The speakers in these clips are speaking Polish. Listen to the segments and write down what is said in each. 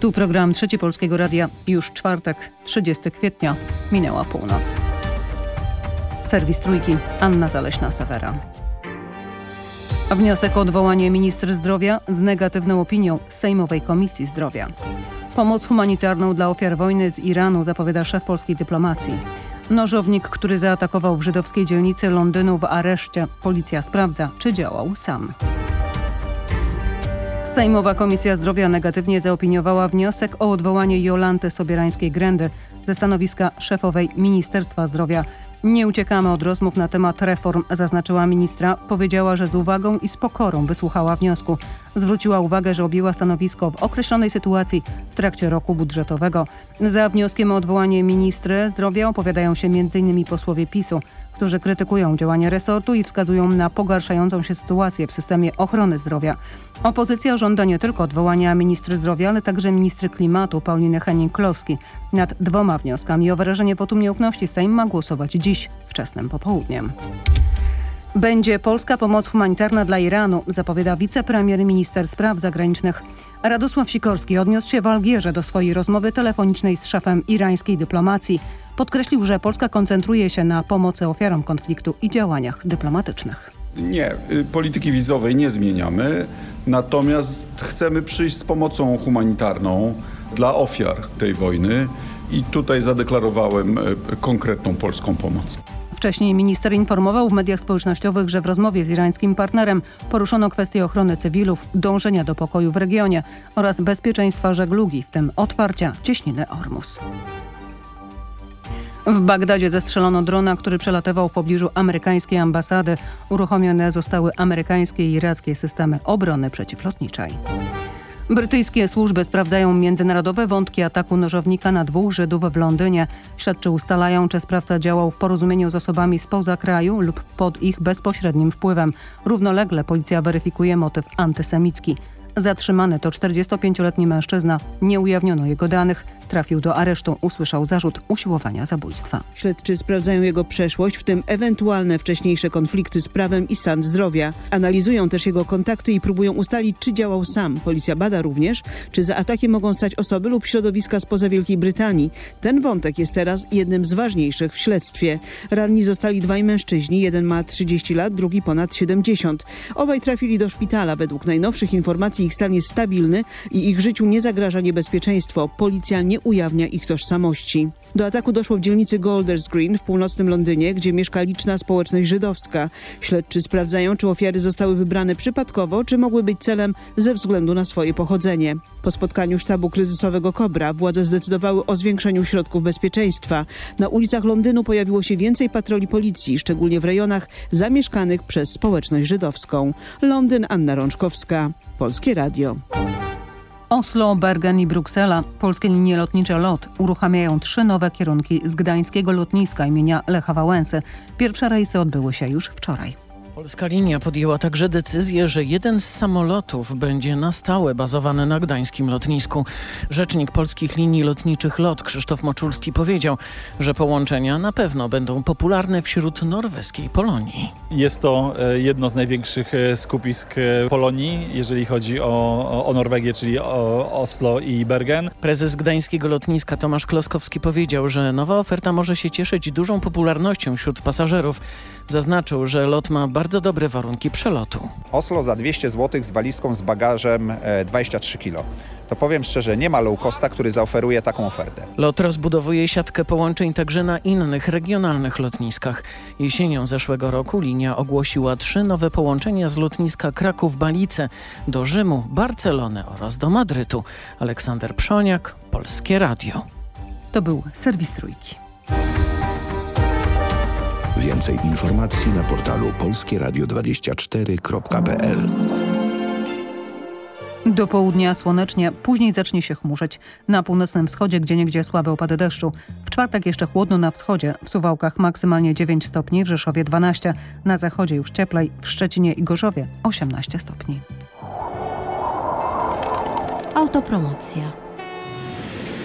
Tu program Trzeci Polskiego Radia. Już czwartek, 30 kwietnia. Minęła północ. Serwis Trójki. Anna Zaleśna-Sawera. Wniosek o odwołanie ministra zdrowia z negatywną opinią Sejmowej Komisji Zdrowia. Pomoc humanitarną dla ofiar wojny z Iranu zapowiada szef polskiej dyplomacji. Nożownik, który zaatakował w żydowskiej dzielnicy Londynu w areszcie. Policja sprawdza, czy działał sam. Sejmowa Komisja Zdrowia negatywnie zaopiniowała wniosek o odwołanie Jolanty Sobierańskiej-Grędy ze stanowiska szefowej Ministerstwa Zdrowia. Nie uciekamy od rozmów na temat reform, zaznaczyła ministra. Powiedziała, że z uwagą i z pokorą wysłuchała wniosku. Zwróciła uwagę, że objęła stanowisko w określonej sytuacji w trakcie roku budżetowego. Za wnioskiem o odwołanie ministry zdrowia opowiadają się m.in. posłowie PiSu którzy krytykują działania resortu i wskazują na pogarszającą się sytuację w systemie ochrony zdrowia. Opozycja żąda nie tylko odwołania ministry zdrowia, ale także ministry klimatu Pauliny Henning-Kloski. Nad dwoma wnioskami o wyrażenie wotum nieufności Sejm ma głosować dziś wczesnym popołudniem. Będzie polska pomoc humanitarna dla Iranu, zapowiada wicepremier minister spraw zagranicznych. Radosław Sikorski odniósł się w Algierze do swojej rozmowy telefonicznej z szefem irańskiej dyplomacji. Podkreślił, że Polska koncentruje się na pomocy ofiarom konfliktu i działaniach dyplomatycznych. Nie, y, polityki wizowej nie zmieniamy, natomiast chcemy przyjść z pomocą humanitarną dla ofiar tej wojny i tutaj zadeklarowałem y, konkretną polską pomoc. Wcześniej minister informował w mediach społecznościowych, że w rozmowie z irańskim partnerem poruszono kwestię ochrony cywilów, dążenia do pokoju w regionie oraz bezpieczeństwa żeglugi, w tym otwarcia cieśniny Ormus. W Bagdadzie zestrzelono drona, który przelatywał w pobliżu amerykańskiej ambasady. Uruchomione zostały amerykańskie i irackie systemy obrony przeciwlotniczej. Brytyjskie służby sprawdzają międzynarodowe wątki ataku nożownika na dwóch Żydów w Londynie. Śledczy ustalają, czy sprawca działał w porozumieniu z osobami spoza kraju lub pod ich bezpośrednim wpływem. Równolegle policja weryfikuje motyw antysemicki. Zatrzymany to 45-letni mężczyzna. Nie ujawniono jego danych. Trafił do aresztu. Usłyszał zarzut usiłowania zabójstwa. Śledczy sprawdzają jego przeszłość, w tym ewentualne wcześniejsze konflikty z prawem i stan zdrowia. Analizują też jego kontakty i próbują ustalić, czy działał sam. Policja bada również, czy za atakiem mogą stać osoby lub środowiska spoza Wielkiej Brytanii. Ten wątek jest teraz jednym z ważniejszych w śledztwie. Ranni zostali dwaj mężczyźni. Jeden ma 30 lat, drugi ponad 70. Obaj trafili do szpitala. Według najnowszych informacji ich stan jest stabilny i ich życiu nie zagraża niebezpieczeństwo. Policja nie ujawnia ich tożsamości. Do ataku doszło w dzielnicy Golders Green w północnym Londynie, gdzie mieszka liczna społeczność żydowska. Śledczy sprawdzają, czy ofiary zostały wybrane przypadkowo, czy mogły być celem ze względu na swoje pochodzenie. Po spotkaniu sztabu kryzysowego Kobra władze zdecydowały o zwiększeniu środków bezpieczeństwa. Na ulicach Londynu pojawiło się więcej patroli policji, szczególnie w rejonach zamieszkanych przez społeczność żydowską. Londyn, Anna Rączkowska, Polskie Radio. Oslo, Bergen i Bruksela, polskie linie lotnicze LOT uruchamiają trzy nowe kierunki z gdańskiego lotniska imienia Lecha Wałęsy. Pierwsze rejsy odbyły się już wczoraj. Polska linia podjęła także decyzję, że jeden z samolotów będzie na stałe bazowany na gdańskim lotnisku. Rzecznik polskich linii lotniczych LOT Krzysztof Moczulski powiedział, że połączenia na pewno będą popularne wśród norweskiej Polonii. Jest to e, jedno z największych e, skupisk e, Polonii, jeżeli chodzi o, o Norwegię, czyli o Oslo i Bergen. Prezes gdańskiego lotniska Tomasz Kloskowski powiedział, że nowa oferta może się cieszyć dużą popularnością wśród pasażerów. Zaznaczył, że lot ma bardzo dobre warunki przelotu. Oslo za 200 zł z walizką z bagażem 23 kg. To powiem szczerze, nie ma low costa, który zaoferuje taką ofertę. Lot rozbudowuje siatkę połączeń także na innych regionalnych lotniskach. Jesienią zeszłego roku linia ogłosiła trzy nowe połączenia z lotniska Kraków-Balice do Rzymu, Barcelony oraz do Madrytu. Aleksander Przoniak, Polskie Radio. To był serwis Trójki. Więcej informacji na portalu polskieradio24.pl Do południa słonecznie, później zacznie się chmurzyć. Na północnym wschodzie gdzie niegdzie słabe opady deszczu. W czwartek jeszcze chłodno na wschodzie, w Suwałkach maksymalnie 9 stopni, w Rzeszowie 12, na zachodzie już cieplej, w Szczecinie i Gorzowie 18 stopni. Autopromocja.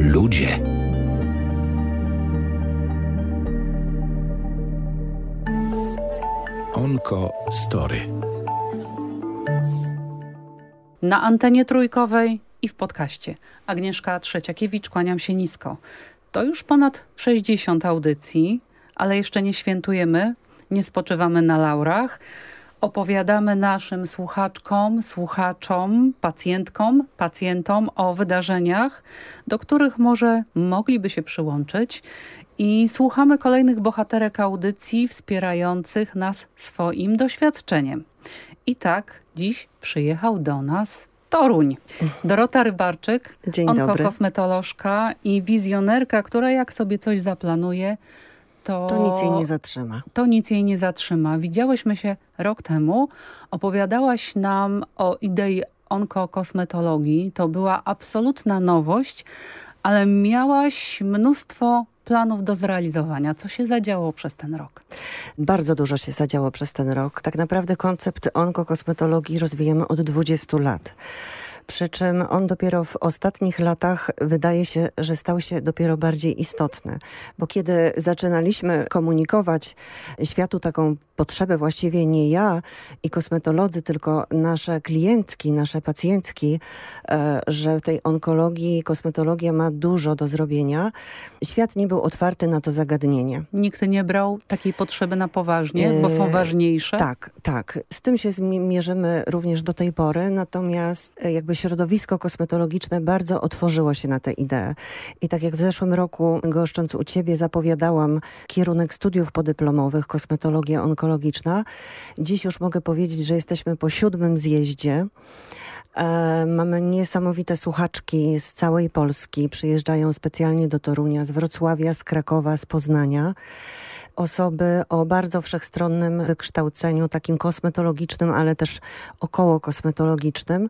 Ludzie. Onko Story. Na antenie trójkowej i w podcaście. Agnieszka Trzeciakiewicz, kłaniam się nisko. To już ponad 60 audycji, ale jeszcze nie świętujemy, nie spoczywamy na laurach. Opowiadamy naszym słuchaczkom, słuchaczom, pacjentkom, pacjentom o wydarzeniach, do których może mogliby się przyłączyć i słuchamy kolejnych bohaterek audycji wspierających nas swoim doświadczeniem. I tak dziś przyjechał do nas Toruń. Dorota Rybarczyk, Dzień onkokosmetolożka i wizjonerka, która jak sobie coś zaplanuje, to, To nic jej nie zatrzyma. to nic jej nie zatrzyma. Widziałyśmy się rok temu, opowiadałaś nam o idei onkokosmetologii. To była absolutna nowość, ale miałaś mnóstwo planów do zrealizowania. Co się zadziało przez ten rok? Bardzo dużo się zadziało przez ten rok. Tak naprawdę koncept onkokosmetologii rozwijamy od 20 lat. Przy czym on dopiero w ostatnich latach wydaje się, że stał się dopiero bardziej istotny. Bo kiedy zaczynaliśmy komunikować światu taką potrzebę, właściwie nie ja i kosmetolodzy, tylko nasze klientki, nasze pacjentki, e, że w tej onkologii kosmetologia ma dużo do zrobienia, świat nie był otwarty na to zagadnienie. Nikt nie brał takiej potrzeby na poważnie, bo są E, ważniejsze? Tak, tak. Z tym się mierzymy również do tej pory, natomiast e, jakby środowisko kosmetologiczne bardzo otworzyło się na tę ideę. I tak jak w zeszłym roku, goszcząc u Ciebie, zapowiadałam kierunek studiów podyplomowych, kosmetologia onkologiczna, dziś już mogę powiedzieć, że jesteśmy po siódmym zjeździe. E, mamy niesamowite słuchaczki z całej Polski. Przyjeżdżają specjalnie do Torunia, z Wrocławia, z Krakowa, z Poznania osoby o bardzo wszechstronnym wykształceniu, takim kosmetologicznym, ale też około kosmetologicznym.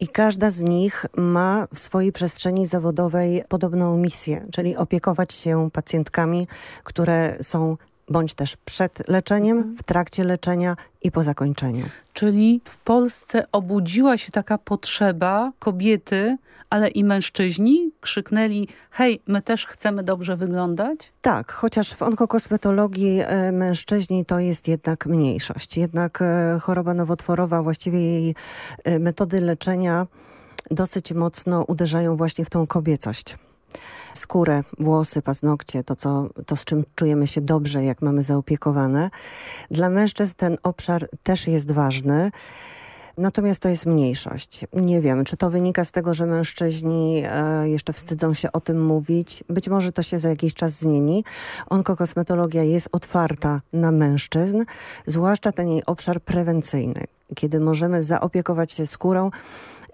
I każda z nich ma w swojej przestrzeni zawodowej podobną misję, czyli opiekować się pacjentkami, które są bądź też przed leczeniem, w trakcie leczenia i po zakończeniu. Czyli w Polsce obudziła się taka potrzeba kobiety, ale i mężczyźni krzyknęli hej, my też chcemy dobrze wyglądać? Tak, chociaż w onkokosmetologii e, mężczyźni to jest jednak mniejszość. Jednak e, choroba nowotworowa, właściwie jej e, metody leczenia dosyć mocno uderzają właśnie w tą kobiecość. Skórę, włosy, paznokcie, to, co, to z czym czujemy się dobrze, jak mamy zaopiekowane. Dla mężczyzn ten obszar też jest ważny. Natomiast to jest mniejszość. Nie wiem, czy to wynika z tego, że mężczyźni e, jeszcze wstydzą się o tym mówić. Być może to się za jakiś czas zmieni. Onkokosmetologia jest otwarta na mężczyzn, zwłaszcza ten jej obszar prewencyjny, kiedy możemy zaopiekować się skórą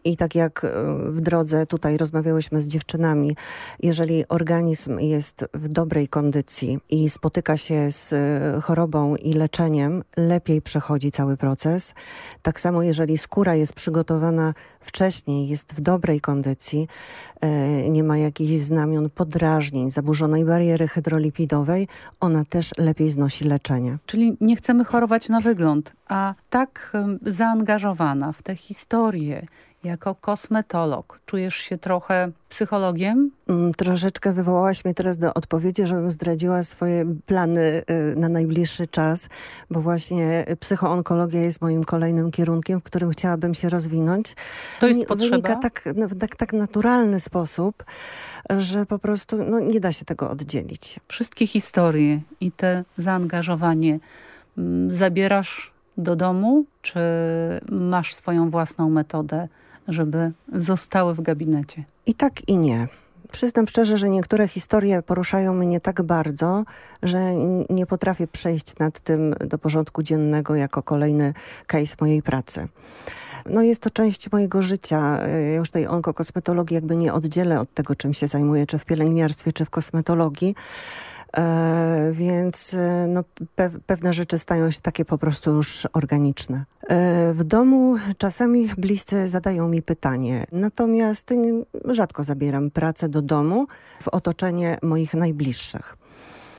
i tak jak e, w drodze tutaj rozmawiałyśmy z dziewczynami, jeżeli organizm jest w dobrej kondycji i spotyka się z e, chorobą i leczeniem, lepiej przechodzi cały proces. Tak samo jeżeli skóra jest przygotowana wcześniej, jest w dobrej kondycji, e, nie ma jakichś znamion podrażnień, zaburzonej bariery hydrolipidowej, ona też lepiej znosi leczenie. Czyli nie chcemy chorować na wygląd, a tak zaangażowana w tę historię jako kosmetolog, czujesz się trochę psychologiem? Mm, Troszeczkę wywołałaś mnie teraz do odpowiedzi, żebym zdradziła swoje plany y, na najbliższy czas, bo właśnie psychoonkologia jest moim kolejnym kierunkiem, w którym chciałabym się rozwinąć. To jest potrzeba? Wynika tak, no, tak, tak naturalny sposób, że po prostu no, nie da się tego oddzielić. Wszystkie historie i te zaangażowanie mm, zabierasz do domu, czy masz swoją własną metodę, żeby zostały w gabinecie? I tak i nie. Przyznam szczerze, że niektóre historie poruszają mnie tak bardzo, że nie potrafię przejść nad tym do porządku dziennego jako kolejny case mojej pracy. No jest to część mojego życia. Ja już tej onkokosmetologii jakby nie oddzielę od tego, czym się zajmuję, czy w pielęgniarstwie, czy w kosmetologii. E, więc e, no, pe pewne rzeczy stają się takie po prostu już organiczne. E, w domu czasami bliscy zadają mi pytanie, natomiast rzadko zabieram pracę do domu w otoczenie moich najbliższych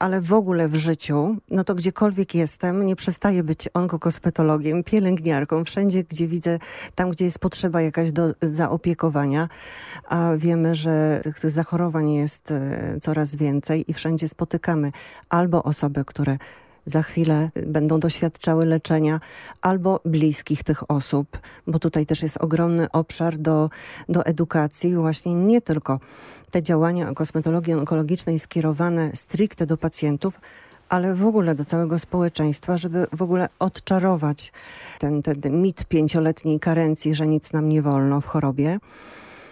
ale w ogóle w życiu, no to gdziekolwiek jestem, nie przestaję być onkokosmetologiem, pielęgniarką, wszędzie, gdzie widzę, tam, gdzie jest potrzeba jakaś do zaopiekowania, a wiemy, że tych zachorowań jest e, coraz więcej i wszędzie spotykamy albo osoby, które za chwilę będą doświadczały leczenia albo bliskich tych osób, bo tutaj też jest ogromny obszar do, do edukacji, właśnie nie tylko te działania kosmetologii onkologicznej skierowane stricte do pacjentów, ale w ogóle do całego społeczeństwa, żeby w ogóle odczarować ten, ten mit pięcioletniej karencji, że nic nam nie wolno w chorobie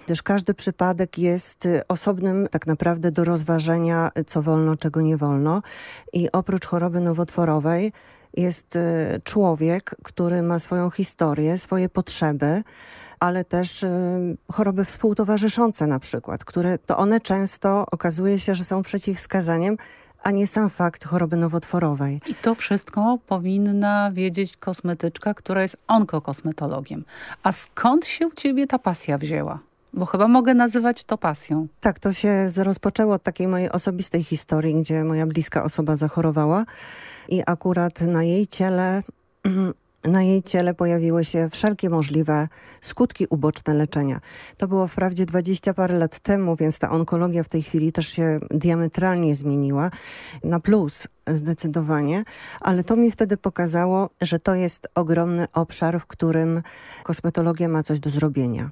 gdyż każdy przypadek jest y, osobnym tak naprawdę do rozważenia, co wolno, czego nie wolno. I oprócz choroby nowotworowej jest y, człowiek, który ma swoją historię, swoje potrzeby, ale też y, choroby współtowarzyszące na przykład, które to one często okazuje się, że są przeciwwskazaniem a nie sam fakt choroby nowotworowej. I to wszystko powinna wiedzieć kosmetyczka, która jest onkokosmetologiem. A skąd się u ciebie ta pasja wzięła? Bo chyba mogę nazywać to pasją. Tak, to się rozpoczęło od takiej mojej osobistej historii, gdzie moja bliska osoba zachorowała i akurat na jej ciele na jej ciele pojawiły się wszelkie możliwe skutki uboczne leczenia. To było wprawdzie 20 parę lat temu, więc ta onkologia w tej chwili też się diametralnie zmieniła. Na plus zdecydowanie, ale to mi wtedy pokazało, że to jest ogromny obszar, w którym kosmetologia ma coś do zrobienia.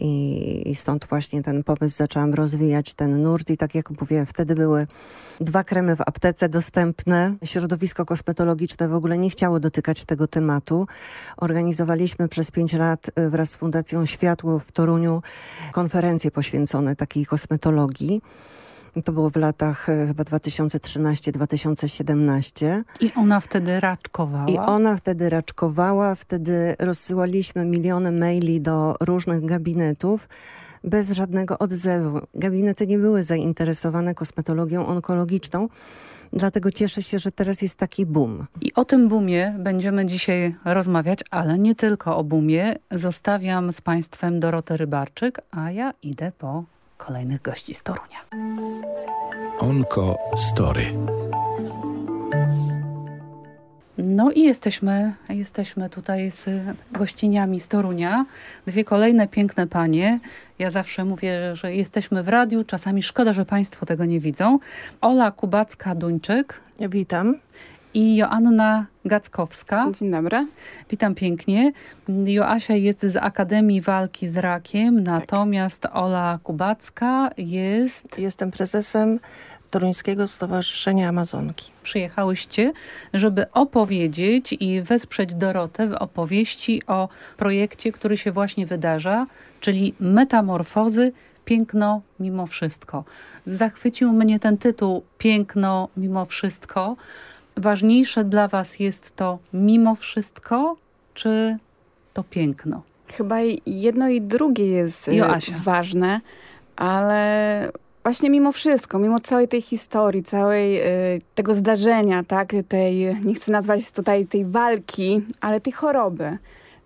I, I, stąd właśnie ten pomysł zaczęłam rozwijać, ten nurt i tak jak mówię, wtedy były dwa kremy w aptece dostępne. Środowisko kosmetologiczne w ogóle nie chciało dotykać tego tematu. Organizowaliśmy przez pięć lat y, wraz z Fundacją Światło w Toruniu konferencje poświęcone takiej kosmetologii. To było w latach e, chyba 2013-2017. I ona wtedy raczkowała? I ona wtedy raczkowała. Wtedy rozsyłaliśmy miliony maili do różnych gabinetów bez żadnego odzewu. Gabinety nie były zainteresowane kosmetologią onkologiczną. Dlatego cieszę się, że teraz jest taki boom. I o tym boomie będziemy dzisiaj rozmawiać, ale nie tylko o boomie. Zostawiam z Państwem Dorotę Rybarczyk, a ja idę po kolejnych gości z Torunia. Onko Story. No i jesteśmy, jesteśmy tutaj z gościniami z Torunia. Dwie kolejne piękne panie. Ja zawsze mówię, że jesteśmy w radiu. Czasami szkoda, że państwo tego nie widzą. Ola Kubacka-Duńczyk. Witam i Joanna Gackowska. Dzień dobry. Witam pięknie. Joasia jest z Akademii Walki z Rakiem, tak. natomiast Ola Kubacka jest... Jestem prezesem Toruńskiego Stowarzyszenia Amazonki. Przyjechałyście, żeby opowiedzieć i wesprzeć Dorotę w opowieści o projekcie, który się właśnie wydarza, czyli Metamorfozy Piękno mimo wszystko. Zachwycił mnie ten tytuł Piękno mimo wszystko, ważniejsze dla was jest to mimo wszystko, czy to piękno? Chyba jedno i drugie jest y, Joasia. ważne, ale właśnie mimo wszystko, mimo całej tej historii, całej y, tego zdarzenia, tak, tej, nie chcę nazwać tutaj tej walki, ale tej choroby,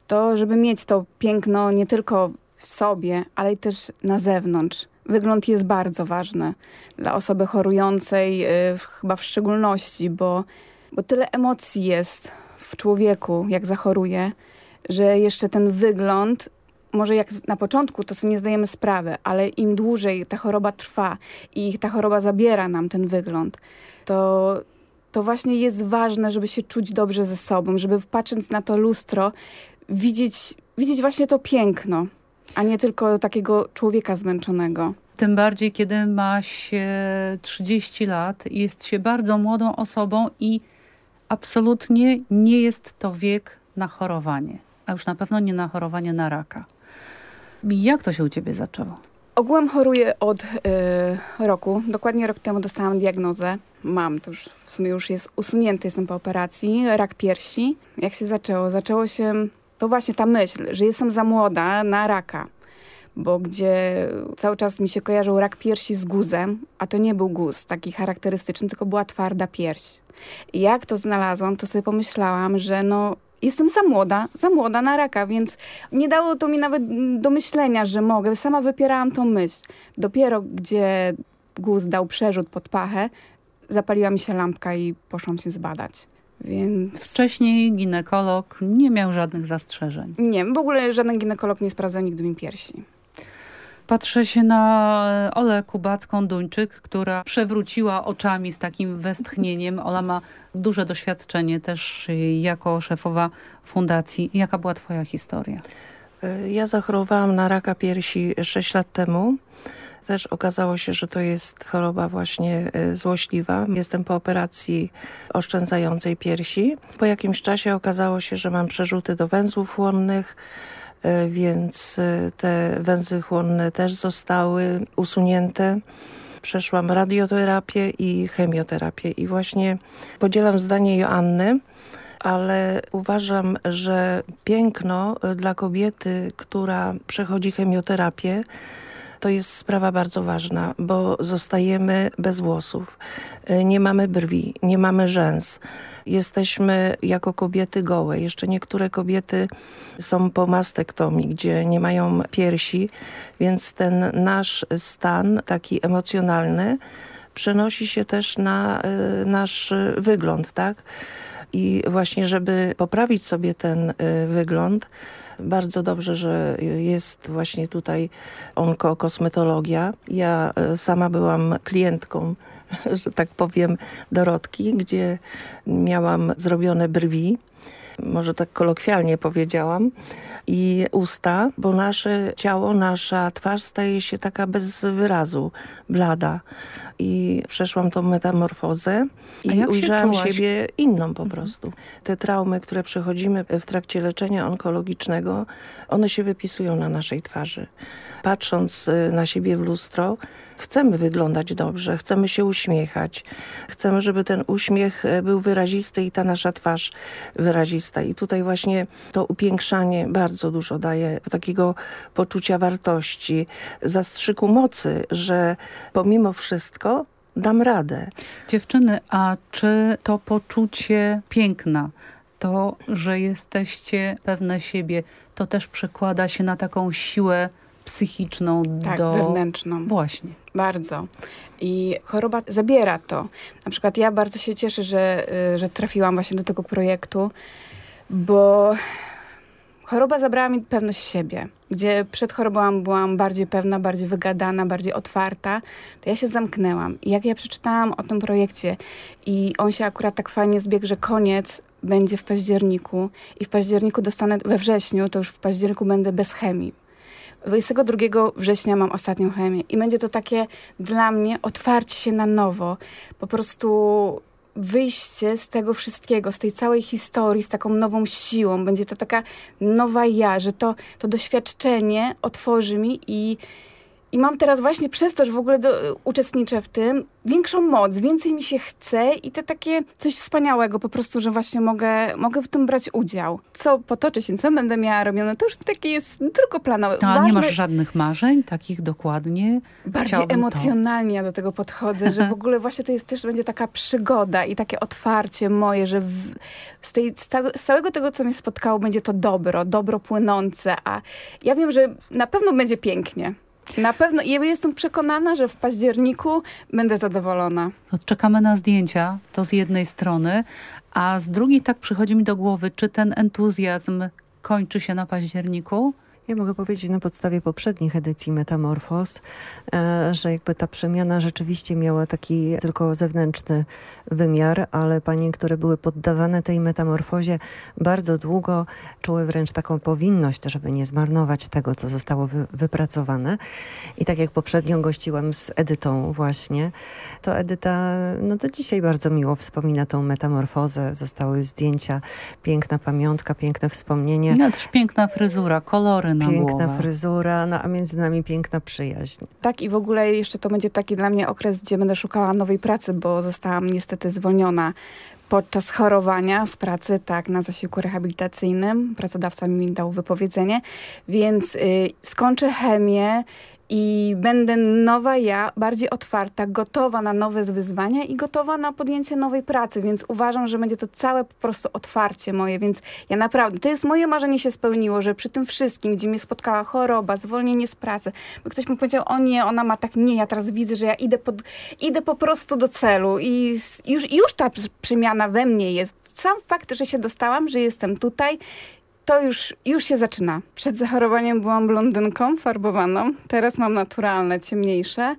to żeby mieć to piękno nie tylko w sobie, ale i też na zewnątrz. Wygląd jest bardzo ważny dla osoby chorującej, y, chyba w szczególności, bo, bo tyle emocji jest w człowieku, jak zachoruje, że jeszcze ten wygląd, może jak na początku to sobie nie zdajemy sprawy, ale im dłużej ta choroba trwa i ta choroba zabiera nam ten wygląd, to, to właśnie jest ważne, żeby się czuć dobrze ze sobą, żeby patrząc na to lustro, widzieć, widzieć właśnie to piękno a nie tylko takiego człowieka zmęczonego. Tym bardziej, kiedy ma się 30 lat, jest się bardzo młodą osobą i absolutnie nie jest to wiek na chorowanie, a już na pewno nie na chorowanie na raka. Jak to się u ciebie zaczęło? Ogółem choruję od y, roku. Dokładnie rok temu dostałam diagnozę. Mam, to już w sumie już jest usunięty, jestem po operacji. Rak piersi. Jak się zaczęło? Zaczęło się to właśnie ta myśl, że jestem za młoda na raka. bo gdzie cały czas mi się kojarzył rak piersi z guzem, a to nie był guz taki charakterystyczny, tylko była twarda pierś. I jak to znalazłam, to sobie pomyślałam, że no jestem za młoda, za młoda na raka, więc nie dało to mi nawet do myślenia, że mogę. Sama wypierałam tą myśl. Dopiero gdzie guz dał przerzut pod pachę, zapaliła mi się lampka i poszłam się zbadać. Więc... Wcześniej ginekolog nie miał żadnych zastrzeżeń. Nie, w ogóle żaden ginekolog nie sprawdzał nigdy mi piersi. Patrzę się na Olę Kubacką-Duńczyk, która przewróciła oczami z takim westchnieniem. Ola ma duże doświadczenie też jako szefowa fundacji. Jaka była twoja historia? Ja zachorowałam na raka piersi 6 lat temu. Też okazało się, że to jest choroba właśnie e, złośliwa. Jestem po operacji oszczędzającej piersi. Po jakimś czasie okazało się, że mam przerzuty do węzłów chłonnych, e, więc e, te węzły chłonne też zostały usunięte. Przeszłam radioterapię i chemioterapię i właśnie podzielam zdanie Joanny, ale uważam, że piękno dla kobiety, która przechodzi chemioterapię, to jest sprawa bardzo ważna, bo zostajemy bez włosów. Y, nie mamy brwi, nie mamy rzęs. Jesteśmy jako kobiety gołe. Jeszcze niektóre kobiety są po mastektomii, gdzie nie mają piersi, więc ten nasz stan taki emocjonalny przenosi się też na y, nasz wygląd, tak? I właśnie, żeby poprawić sobie ten y, wygląd, bardzo dobrze, że jest właśnie tutaj onkokosmetologia. Ja e, sama byłam klientką że tak powiem, Dorotki, gdzie miałam zrobione brwi, może tak kolokwialnie powiedziałam, i usta, bo nasze ciało, nasza twarz staje się taka bez wyrazu, blada. I przeszłam tą metamorfozę i ujrzałam siebie inną po mhm. prostu. Te traumy, które przechodzimy w trakcie leczenia onkologicznego, one się wypisują na naszej twarzy. Patrząc y, na siebie w lustro, chcemy wyglądać dobrze, chcemy się uśmiechać. Chcemy, żeby ten uśmiech y, był wyrazisty i ta nasza twarz wyrazista. I tutaj właśnie to upiększanie bardzo dużo daje takiego poczucia wartości, zastrzyku mocy, że pomimo wszystko dam radę. Dziewczyny, a czy to poczucie piękna, to, że jesteście pewne siebie, to też przekłada się na taką siłę psychiczną tak, do... wewnętrzną. Właśnie. Bardzo. I choroba zabiera to. Na przykład ja bardzo się cieszę, że, y, że trafiłam właśnie do tego projektu, bo choroba zabrała mi pewność siebie. Gdzie przed chorobą byłam bardziej pewna, bardziej wygadana, bardziej otwarta, to ja się zamknęłam. I jak ja przeczytałam o tym projekcie i on się akurat tak fajnie zbiegł, że koniec będzie w październiku i w październiku dostanę, we wrześniu, to już w październiku będę bez chemii. 22 września mam ostatnią chemię i będzie to takie dla mnie otwarcie się na nowo. Po prostu wyjście z tego wszystkiego, z tej całej historii, z taką nową siłą. Będzie to taka nowa ja, że to, to doświadczenie otworzy mi i i mam teraz właśnie przez to, że w ogóle do, uczestniczę w tym, większą moc, więcej mi się chce i to takie coś wspaniałego po prostu, że właśnie mogę, mogę w tym brać udział. Co potoczy się, co będę miała robione, to już takie jest tylko planowe. No, a nie masz żadnych marzeń, takich dokładnie? Bardziej emocjonalnie to. ja do tego podchodzę, że w ogóle właśnie to jest też będzie taka przygoda i takie otwarcie moje, że w, z, tej, z całego tego, co mnie spotkało, będzie to dobro, dobro płynące, a ja wiem, że na pewno będzie pięknie. Na pewno. Ja jestem przekonana, że w październiku będę zadowolona. No, czekamy na zdjęcia, to z jednej strony, a z drugiej tak przychodzi mi do głowy, czy ten entuzjazm kończy się na październiku? Ja mogę powiedzieć na podstawie poprzednich edycji Metamorfos, e, że jakby ta przemiana rzeczywiście miała taki tylko zewnętrzny wymiar, ale panie, które były poddawane tej metamorfozie bardzo długo czuły wręcz taką powinność, żeby nie zmarnować tego, co zostało wy wypracowane. I tak jak poprzednio gościłam z Edytą właśnie, to Edyta no do dzisiaj bardzo miło wspomina tą metamorfozę. Zostały zdjęcia, piękna pamiątka, piękne wspomnienie. No też piękna fryzura, kolory na Piękna głowę. fryzura, no, a między nami piękna przyjaźń. Tak i w ogóle jeszcze to będzie taki dla mnie okres, gdzie będę szukała nowej pracy, bo zostałam niestety zwolniona podczas chorowania z pracy, tak, na zasiłku rehabilitacyjnym. Pracodawca mi dał wypowiedzenie, więc y, skończę chemię i będę nowa ja, bardziej otwarta, gotowa na nowe wyzwania i gotowa na podjęcie nowej pracy, więc uważam, że będzie to całe po prostu otwarcie moje, więc ja naprawdę, to jest moje marzenie się spełniło, że przy tym wszystkim, gdzie mnie spotkała choroba, zwolnienie z pracy, bo ktoś mi powiedział, o nie, ona ma tak, nie, ja teraz widzę, że ja idę, pod, idę po prostu do celu i już, już ta przemiana we mnie jest. Sam fakt, że się dostałam, że jestem tutaj, to już, już się zaczyna. Przed zachorowaniem byłam blondynką farbowaną, teraz mam naturalne, ciemniejsze,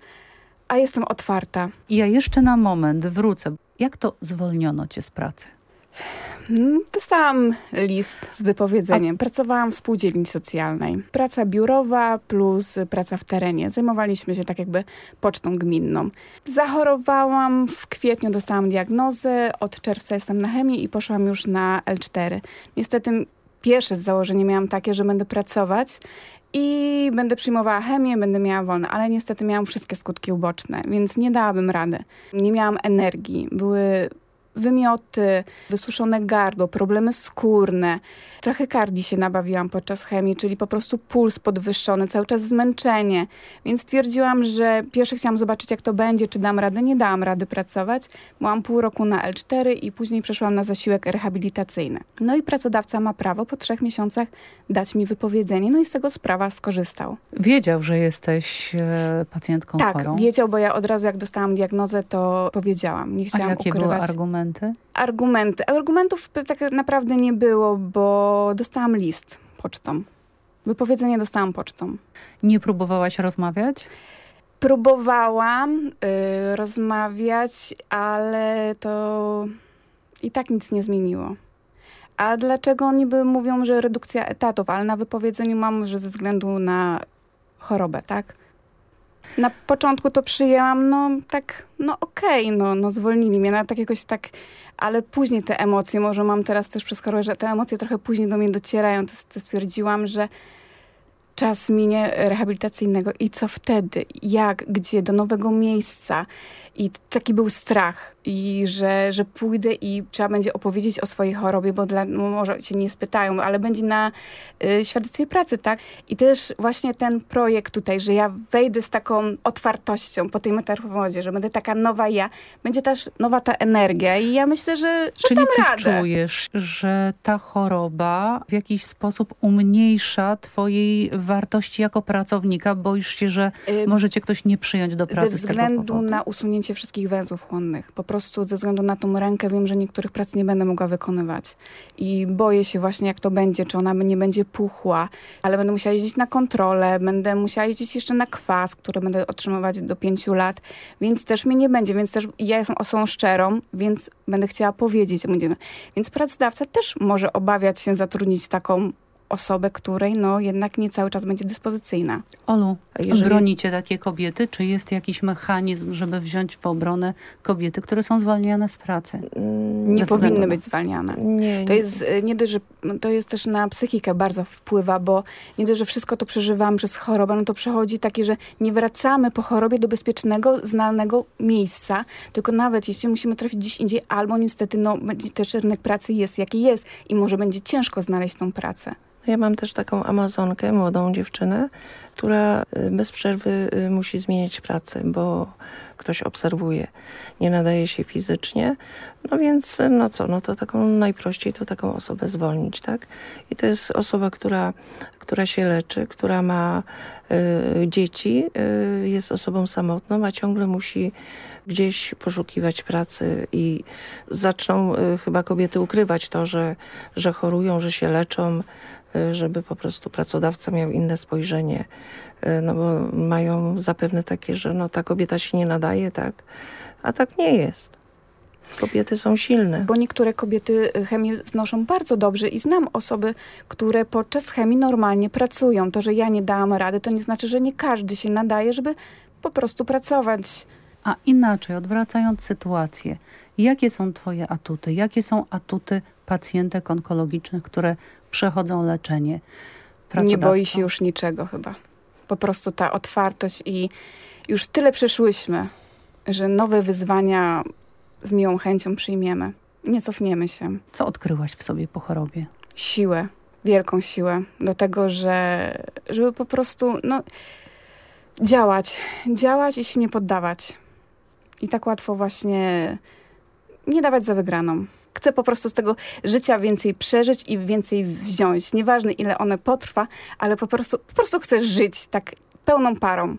a jestem otwarta. Ja jeszcze na moment wrócę. Jak to zwolniono cię z pracy? Hmm, dostałam list z wypowiedzeniem. A... Pracowałam w spółdzielni socjalnej. Praca biurowa plus praca w terenie. Zajmowaliśmy się tak jakby pocztą gminną. Zachorowałam w kwietniu, dostałam diagnozę. Od czerwca jestem na chemii i poszłam już na L4. Niestety pierwsze założenie miałam takie, że będę pracować i będę przyjmowała chemię, będę miała wolne, ale niestety miałam wszystkie skutki uboczne, więc nie dałabym rady. Nie miałam energii, były wymioty, wysuszone gardło, problemy skórne. Trochę kardii się nabawiłam podczas chemii, czyli po prostu puls podwyższony, cały czas zmęczenie. Więc stwierdziłam, że pierwsze chciałam zobaczyć, jak to będzie, czy dam radę. Nie dałam rady pracować. Byłam pół roku na L4 i później przeszłam na zasiłek rehabilitacyjny. No i pracodawca ma prawo po trzech miesiącach dać mi wypowiedzenie, no i z tego sprawa skorzystał. Wiedział, że jesteś e, pacjentką tak, chorą? Tak, wiedział, bo ja od razu jak dostałam diagnozę, to powiedziałam. Nie chciałam A jakie ukrywać. były argumenty? Argumenty. Argumentów tak naprawdę nie było, bo dostałam list pocztą. Wypowiedzenie dostałam pocztą. Nie próbowałaś rozmawiać? Próbowałam y, rozmawiać, ale to i tak nic nie zmieniło. A dlaczego niby mówią, że redukcja etatów, ale na wypowiedzeniu mam, że ze względu na chorobę, tak? Na początku to przyjęłam, no tak, no okej, okay, no, no zwolnili mnie, no tak jakoś tak ale później te emocje, może mam teraz też przez chorobę, że te emocje trochę później do mnie docierają, to, to stwierdziłam, że czas minie rehabilitacyjnego i co wtedy, jak, gdzie, do nowego miejsca. I taki był strach, i że, że pójdę i trzeba będzie opowiedzieć o swojej chorobie, bo dla, no może się nie spytają, ale będzie na y, świadectwie pracy, tak? I też właśnie ten projekt tutaj, że ja wejdę z taką otwartością po tej metamorfozie, że będę taka nowa ja, będzie też nowa ta energia i ja myślę, że, że Czyli ty radę. czujesz, że ta choroba w jakiś sposób umniejsza twojej wartości jako pracownika? Boisz się, że y, może cię ktoś nie przyjąć do pracy Ze względu na usunięcie wszystkich węzłów chłonnych. Po prostu ze względu na tą rękę wiem, że niektórych prac nie będę mogła wykonywać. I boję się właśnie, jak to będzie, czy ona nie będzie puchła, ale będę musiała jeździć na kontrolę, będę musiała jeździć jeszcze na kwas, który będę otrzymywać do pięciu lat, więc też mnie nie będzie, więc też ja jestem osobą szczerą, więc będę chciała powiedzieć. Więc pracodawca też może obawiać się zatrudnić taką osobę, której no jednak nie cały czas będzie dyspozycyjna. Olu, jeżeli... bronicie takie kobiety? Czy jest jakiś mechanizm, żeby wziąć w obronę kobiety, które są zwalniane z pracy? Mm, nie powinny być zwalniane. Nie, to, Jest, e, nie dość, że to jest też na psychikę bardzo wpływa, bo nie dość, że wszystko to przeżywamy przez chorobę, no to przechodzi takie, że nie wracamy po chorobie do bezpiecznego, znanego miejsca, tylko nawet jeśli musimy trafić gdzieś indziej, albo niestety no, też rynek pracy jest jaki jest i może będzie ciężko znaleźć tą pracę. Ja mam też taką amazonkę, młodą dziewczynę, która y, bez przerwy y, musi zmieniać pracę, bo ktoś obserwuje, nie nadaje się fizycznie. No więc no co, no to taką najprościej to taką osobę zwolnić, tak? I to jest osoba, która, która się leczy, która ma y, dzieci, y, jest osobą samotną, a ciągle musi gdzieś poszukiwać pracy i zaczną y, chyba kobiety ukrywać to, że, że chorują, że się leczą, Y, żeby po prostu pracodawca miał inne spojrzenie, y, no bo mają zapewne takie, że no ta kobieta się nie nadaje, tak, a tak nie jest. Kobiety są silne. Bo niektóre kobiety y, chemię znoszą bardzo dobrze i znam osoby, które podczas chemii normalnie pracują. To, że ja nie dałam rady, to nie znaczy, że nie każdy się nadaje, żeby po prostu pracować. A inaczej, odwracając sytuację, jakie są twoje atuty? Jakie są atuty pacjentek onkologicznych, które przechodzą leczenie. Nie boi się już niczego chyba. Po prostu ta otwartość i już tyle przeszłyśmy, że nowe wyzwania z miłą chęcią przyjmiemy. Nie cofniemy się. Co odkryłaś w sobie po chorobie? Siłę, wielką siłę do tego, że żeby po prostu no, działać, działać i się nie poddawać. I tak łatwo właśnie nie dawać za wygraną. Chcę po prostu z tego życia więcej przeżyć i więcej wziąć. Nieważne ile one potrwa, ale po prostu, po prostu chcę żyć tak pełną parą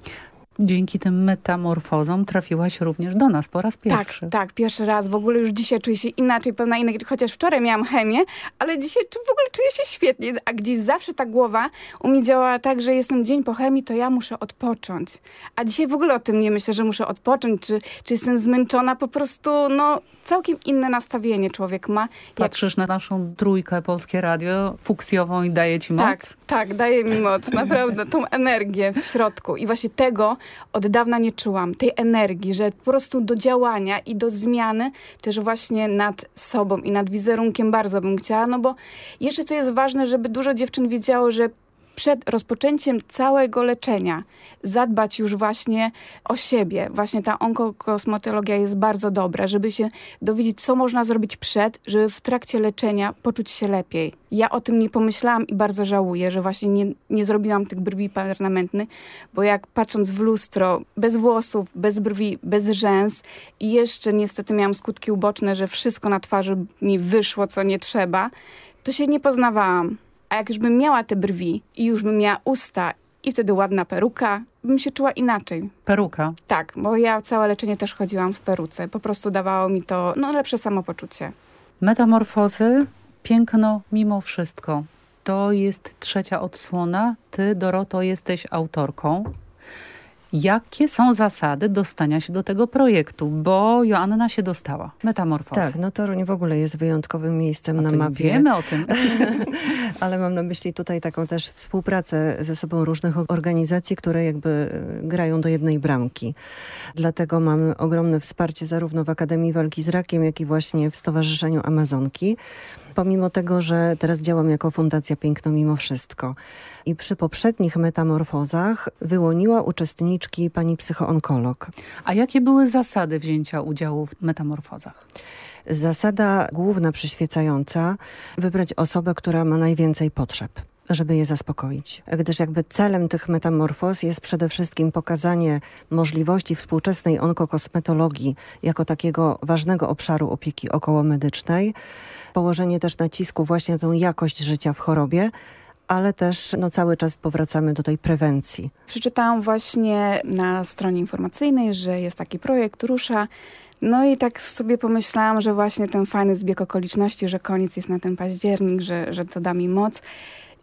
dzięki tym metamorfozom trafiłaś również do nas po raz tak, pierwszy. Tak, tak, pierwszy raz. W ogóle już dzisiaj czuję się inaczej, pełna innej, chociaż wczoraj miałam chemię, ale dzisiaj w ogóle czuję się świetnie. A gdzieś zawsze ta głowa u mnie działała tak, że jestem dzień po chemii, to ja muszę odpocząć. A dzisiaj w ogóle o tym nie myślę, że muszę odpocząć, czy, czy jestem zmęczona. Po prostu, no, całkiem inne nastawienie człowiek ma. Patrzysz Jak... na naszą trójkę Polskie Radio fuksjową i daje ci moc? Tak, tak, daje mi moc, naprawdę, tą energię w środku. I właśnie tego od dawna nie czułam. Tej energii, że po prostu do działania i do zmiany też właśnie nad sobą i nad wizerunkiem bardzo bym chciała, no bo jeszcze co jest ważne, żeby dużo dziewczyn wiedziało, że przed rozpoczęciem całego leczenia zadbać już właśnie o siebie. Właśnie ta onkokosmetologia jest bardzo dobra, żeby się dowiedzieć, co można zrobić przed, żeby w trakcie leczenia poczuć się lepiej. Ja o tym nie pomyślałam i bardzo żałuję, że właśnie nie, nie zrobiłam tych brwi permanentnych, bo jak patrząc w lustro, bez włosów, bez brwi, bez rzęs i jeszcze niestety miałam skutki uboczne, że wszystko na twarzy mi wyszło, co nie trzeba, to się nie poznawałam. A jak już bym miała te brwi i już bym miała usta i wtedy ładna peruka, bym się czuła inaczej. Peruka? Tak, bo ja całe leczenie też chodziłam w peruce. Po prostu dawało mi to no, lepsze samopoczucie. Metamorfozy, piękno mimo wszystko. To jest trzecia odsłona. Ty, Doroto, jesteś autorką. Jakie są zasady dostania się do tego projektu? Bo Joanna się dostała. Metamorfozy. Tak, no Toruń w ogóle jest wyjątkowym miejscem na mapie. Wiemy o tym. Ale mam na myśli tutaj taką też współpracę ze sobą różnych organizacji, które jakby e, grają do jednej bramki. Dlatego mamy ogromne wsparcie zarówno w Akademii Walki z Rakiem, jak i właśnie w Stowarzyszeniu Amazonki pomimo tego, że teraz działam jako Fundacja Piękno mimo wszystko. I przy poprzednich metamorfozach wyłoniła uczestniczki pani psychoonkolog. A jakie były zasady wzięcia udziału w metamorfozach? Zasada główna przyświecająca, wybrać osobę, która ma najwięcej potrzeb żeby je zaspokoić. Gdyż jakby celem tych metamorfoz jest przede wszystkim pokazanie możliwości współczesnej onkokosmetologii jako takiego ważnego obszaru opieki okołomedycznej, położenie też nacisku właśnie na tę jakość życia w chorobie, ale też no, cały czas powracamy do tej prewencji. Przeczytałam właśnie na stronie informacyjnej, że jest taki projekt, rusza. No i tak sobie pomyślałam, że właśnie ten fajny zbieg okoliczności, że koniec jest na ten październik, że, że to da mi moc.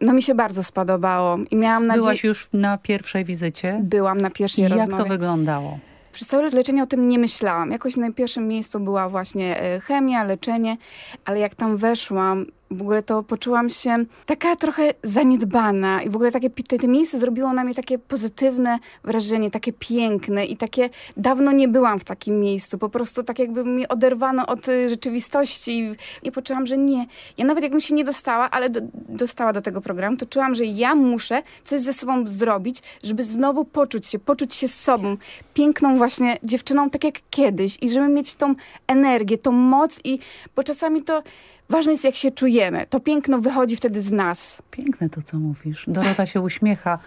No mi się bardzo spodobało. I miałam nadzieję... Byłaś już na pierwszej wizycie? Byłam na pierwszej I rozmowie. jak to wyglądało? Przez całe leczenie o tym nie myślałam. Jakoś na pierwszym miejscu była właśnie e, chemia, leczenie, ale jak tam weszłam, w ogóle to poczułam się taka trochę zaniedbana i w ogóle takie te miejsce zrobiło na mnie takie pozytywne wrażenie, takie piękne i takie dawno nie byłam w takim miejscu, po prostu tak jakby mi oderwano od y, rzeczywistości i, i poczułam, że nie. Ja nawet jakbym się nie dostała, ale do, dostała do tego programu, to czułam, że ja muszę coś ze sobą zrobić, żeby znowu poczuć się, poczuć się sobą, piękną właśnie dziewczyną, tak jak kiedyś i żeby mieć tą energię, tą moc i bo czasami to Ważne jest, jak się czujemy. To piękno wychodzi wtedy z nas. Piękne to, co mówisz. Dorota się uśmiecha.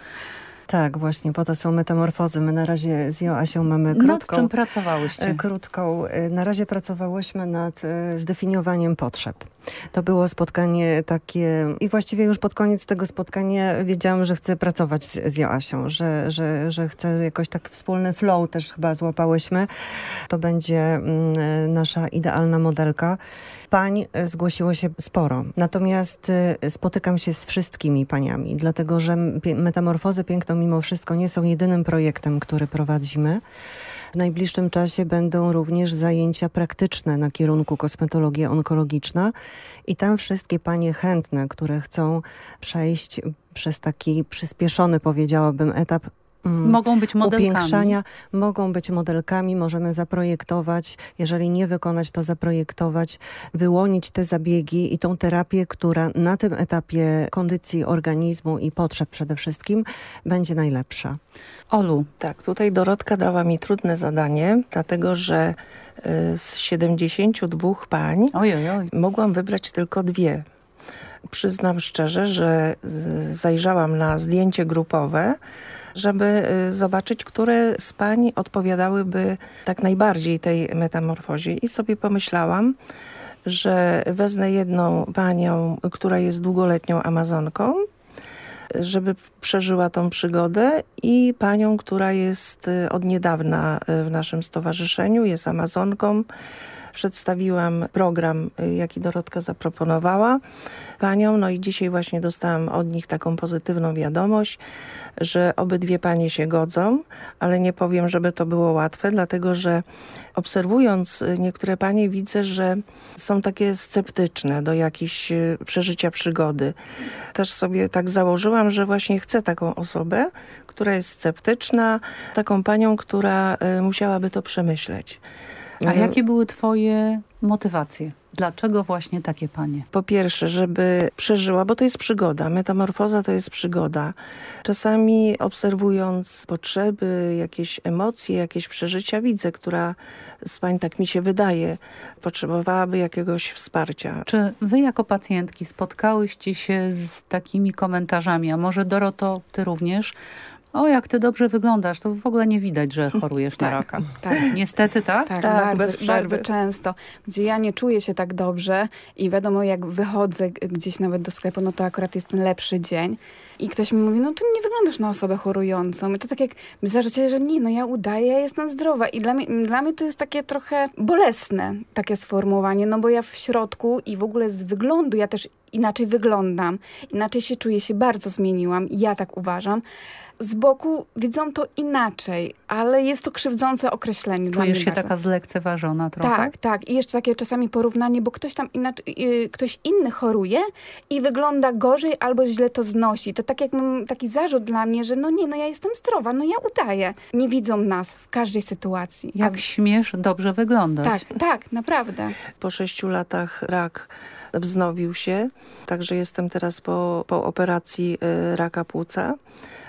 Tak, właśnie, po to są metamorfozy. My na razie z Joasią mamy krótką... Nad czym pracowałyście? E, krótką. E, na razie pracowałyśmy nad e, zdefiniowaniem potrzeb. To było spotkanie takie i właściwie już pod koniec tego spotkania wiedziałam, że chcę pracować z, z Joasią, że, że, że chcę jakoś tak wspólny flow też chyba złapałyśmy. To będzie mm, nasza idealna modelka. Pań zgłosiło się sporo, natomiast spotykam się z wszystkimi paniami, dlatego że Metamorfozy Piękno mimo wszystko nie są jedynym projektem, który prowadzimy. W najbliższym czasie będą również zajęcia praktyczne na kierunku kosmetologia onkologiczna i tam wszystkie panie chętne, które chcą przejść przez taki przyspieszony, powiedziałabym, etap, mogą być modelkami. upiększania. Mogą być modelkami, możemy zaprojektować, jeżeli nie wykonać, to zaprojektować, wyłonić te zabiegi i tą terapię, która na tym etapie kondycji organizmu i potrzeb przede wszystkim będzie najlepsza. Olu. Tak, tutaj Dorotka dała mi trudne zadanie, dlatego że y, z 72 pań oj, oj, oj. mogłam wybrać tylko dwie. Przyznam szczerze, że zajrzałam na zdjęcie grupowe, żeby y, zobaczyć, które z pań odpowiadałyby tak najbardziej tej metamorfozie. I sobie pomyślałam, że wezmę jedną panią, która jest długoletnią Amazonką, żeby przeżyła tą przygodę i panią, która jest y, od niedawna y, w naszym stowarzyszeniu, jest Amazonką. Przedstawiłam program, jaki Dorotka zaproponowała panią. No i dzisiaj właśnie dostałam od nich taką pozytywną wiadomość, że obydwie panie się godzą, ale nie powiem, żeby to było łatwe, dlatego że obserwując niektóre panie widzę, że są takie sceptyczne do jakichś e, przeżycia przygody. Też sobie tak założyłam, że właśnie chcę taką osobę, która jest sceptyczna, taką panią, która musiałaby to przemyśleć. A jakie były twoje motywacje? Dlaczego właśnie takie panie? Po pierwsze, żeby przeżyła, bo to jest przygoda. Metamorfoza to jest przygoda. Czasami obserwując potrzeby, jakieś emocje, jakieś przeżycia, widzę, która z pań, tak mi się wydaje, potrzebowałaby jakiegoś wsparcia. Czy wy jako pacjentki spotkałyście się z takimi komentarzami, a może Doroto, ty również, o, jak ty dobrze wyglądasz, to w ogóle nie widać, że chorujesz tak, na raka. Tak. Niestety tak? Tak, tak bardzo, bardzo często. Gdzie ja nie czuję się tak dobrze i wiadomo, jak wychodzę gdzieś nawet do sklepu, no to akurat jest ten lepszy dzień. I ktoś mi mówi, no ty nie wyglądasz na osobę chorującą. I to tak jak zarzucie, że nie, no ja udaję, ja jestem zdrowa. I dla mnie, dla mnie to jest takie trochę bolesne, takie sformułowanie, no bo ja w środku i w ogóle z wyglądu, ja też inaczej wyglądam, inaczej się czuję, się bardzo zmieniłam. Ja tak uważam z boku widzą to inaczej, ale jest to krzywdzące określenie. Czujesz się taka zlekceważona trochę? Tak, tak. I jeszcze takie czasami porównanie, bo ktoś tam inaczej, yy, ktoś inny choruje i wygląda gorzej albo źle to znosi. To tak jak mam taki zarzut dla mnie, że no nie, no ja jestem zdrowa, no ja udaję. Nie widzą nas w każdej sytuacji. Jak A... śmiesz dobrze wyglądać. Tak, tak, naprawdę. Po sześciu latach rak wznowił się, także jestem teraz po, po operacji y, raka płuca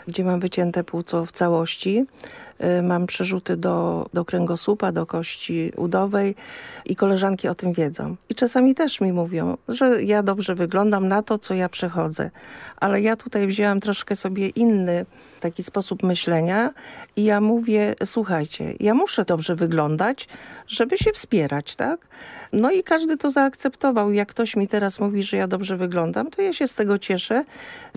gdzie mam wycięte płuco w całości. Y, mam przerzuty do, do kręgosłupa, do kości udowej i koleżanki o tym wiedzą. I czasami też mi mówią, że ja dobrze wyglądam na to, co ja przechodzę. Ale ja tutaj wzięłam troszkę sobie inny taki sposób myślenia i ja mówię, słuchajcie, ja muszę dobrze wyglądać, żeby się wspierać, tak? No i każdy to zaakceptował. Jak ktoś mi teraz mówi, że ja dobrze wyglądam, to ja się z tego cieszę.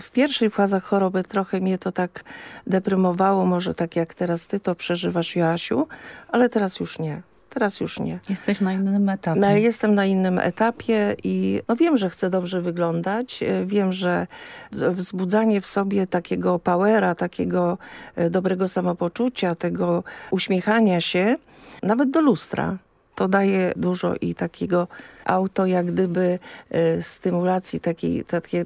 W pierwszych fazach choroby trochę mnie to tak deprymowało, może tak jak teraz ty to przeżywasz, Joasiu, ale teraz już nie. Teraz już nie. Jesteś na innym etapie. No, jestem na innym etapie i no, wiem, że chcę dobrze wyglądać. E, wiem, że wzbudzanie w sobie takiego powera, takiego e, dobrego samopoczucia, tego uśmiechania się, nawet do lustra, to daje dużo i takiego auto jak gdyby e, stymulacji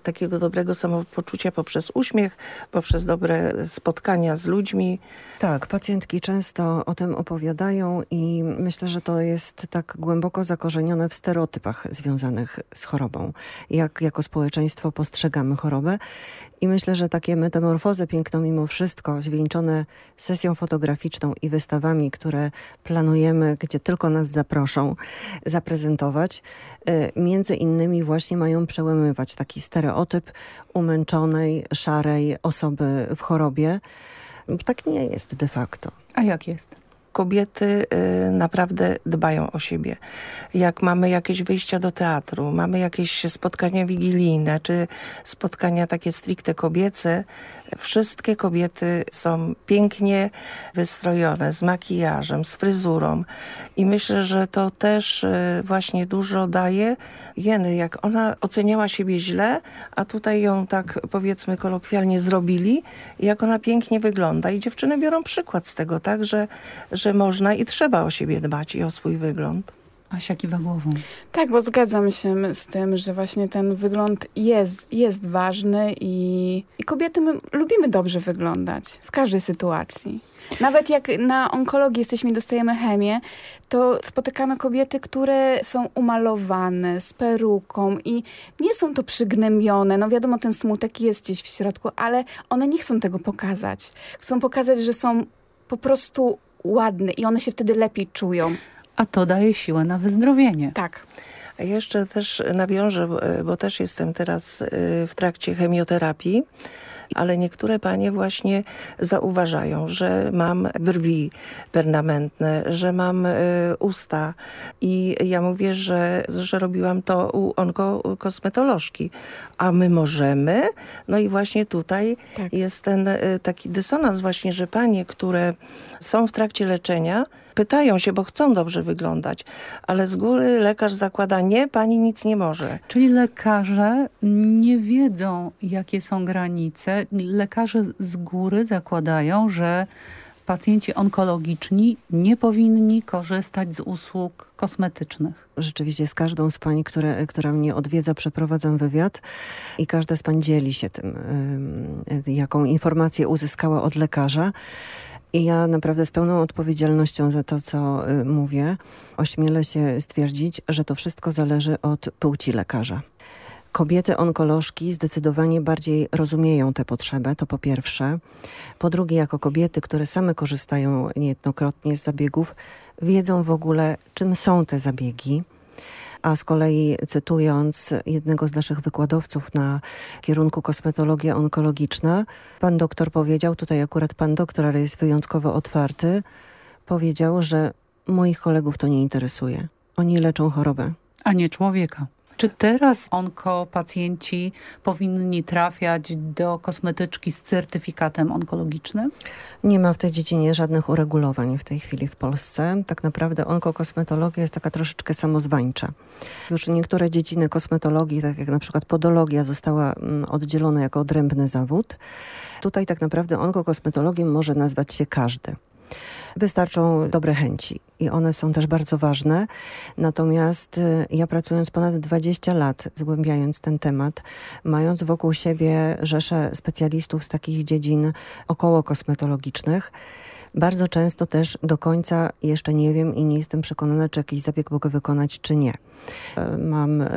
takiego dobrego samopoczucia poprzez uśmiech, poprzez dobre spotkania z ludźmi. Tak, pacjentki często o tym opowiadają i myślę, że to jest tak głęboko zakorzenione w stereotypach związanych z chorobą. Jak jako społeczeństwo postrzegamy chorobę i myślę, że takie metamorfozy piękno mimo wszystko, zwieńczone sesją fotograficzną i wystawami, które planujemy, gdzie tylko nas zaproszą, zaprezentować, między innymi właśnie mają przełamywać taki stereotyp umęczonej, szarej osoby w chorobie. Tak nie jest de facto. A jak jest? Kobiety y, naprawdę dbają o siebie. Jak mamy jakieś wyjścia do teatru, mamy jakieś spotkania wigilijne, czy spotkania takie stricte kobiece, wszystkie kobiety są pięknie wystrojone, z makijażem, z fryzurą i myślę, że to też y, właśnie dużo daje. Jeny, jak ona oceniała siebie źle, a tutaj ją tak powiedzmy kolokwialnie zrobili, jak ona pięknie wygląda i dziewczyny biorą przykład z tego, tak, że, że że można i trzeba o siebie dbać i o swój wygląd. Asia kiwa głową. Tak, bo zgadzam się z tym, że właśnie ten wygląd jest, jest ważny i, i kobiety my lubimy dobrze wyglądać w każdej sytuacji. Nawet jak na onkologii jesteśmy i dostajemy chemię, to spotykamy kobiety, które są umalowane z peruką i nie są to przygnębione. No wiadomo, ten smutek jest gdzieś w środku, ale one nie chcą tego pokazać. Chcą pokazać, że są po prostu ładne i one się wtedy lepiej czują. A to daje siłę na wyzdrowienie. Tak. A jeszcze też nawiążę, bo też jestem teraz y, w trakcie chemioterapii ale niektóre panie właśnie zauważają, że mam brwi permanentne, że mam y, usta i ja mówię, że, że robiłam to u onkokosmetolożki, a my możemy. No i właśnie tutaj tak. jest ten y, taki dysonans właśnie, że panie, które są w trakcie leczenia, pytają się, bo chcą dobrze wyglądać, ale z góry lekarz zakłada, nie, pani nic nie może. Czyli lekarze nie wiedzą, jakie są granice. Lekarze z góry zakładają, że pacjenci onkologiczni nie powinni korzystać z usług kosmetycznych. Rzeczywiście z każdą z pań, które, która mnie odwiedza, przeprowadzam wywiad i każda z pań dzieli się tym, jaką informację uzyskała od lekarza. I ja naprawdę z pełną odpowiedzialnością za to, co y, mówię, ośmielę się stwierdzić, że to wszystko zależy od płci lekarza. Kobiety onkolożki zdecydowanie bardziej rozumieją tę potrzebę, to po pierwsze. Po drugie, jako kobiety, które same korzystają niejednokrotnie z zabiegów, wiedzą w ogóle, czym są te zabiegi, a z kolei cytując jednego z naszych wykładowców na kierunku kosmetologia onkologiczna, pan doktor powiedział, tutaj akurat pan doktor, ale jest wyjątkowo otwarty, powiedział, że moich kolegów to nie interesuje. Oni leczą chorobę. A nie człowieka. Czy teraz onkopacjenci powinni trafiać do kosmetyczki z certyfikatem onkologicznym? Nie ma w tej dziedzinie żadnych uregulowań w tej chwili w Polsce. Tak naprawdę onkokosmetologia jest taka troszeczkę samozwańcza. Już niektóre dziedziny kosmetologii, tak jak na przykład podologia, została mm, oddzielona jako odrębny zawód. Tutaj tak naprawdę onkokosmetologiem może nazwać się każdy. Wystarczą dobre chęci i one są też bardzo ważne. Natomiast y, ja pracując ponad 20 lat, zgłębiając ten temat, mając wokół siebie rzesze specjalistów z takich dziedzin około kosmetologicznych, bardzo często też do końca jeszcze nie wiem i nie jestem przekonana, czy jakiś zabieg mogę wykonać, czy nie. Mam e,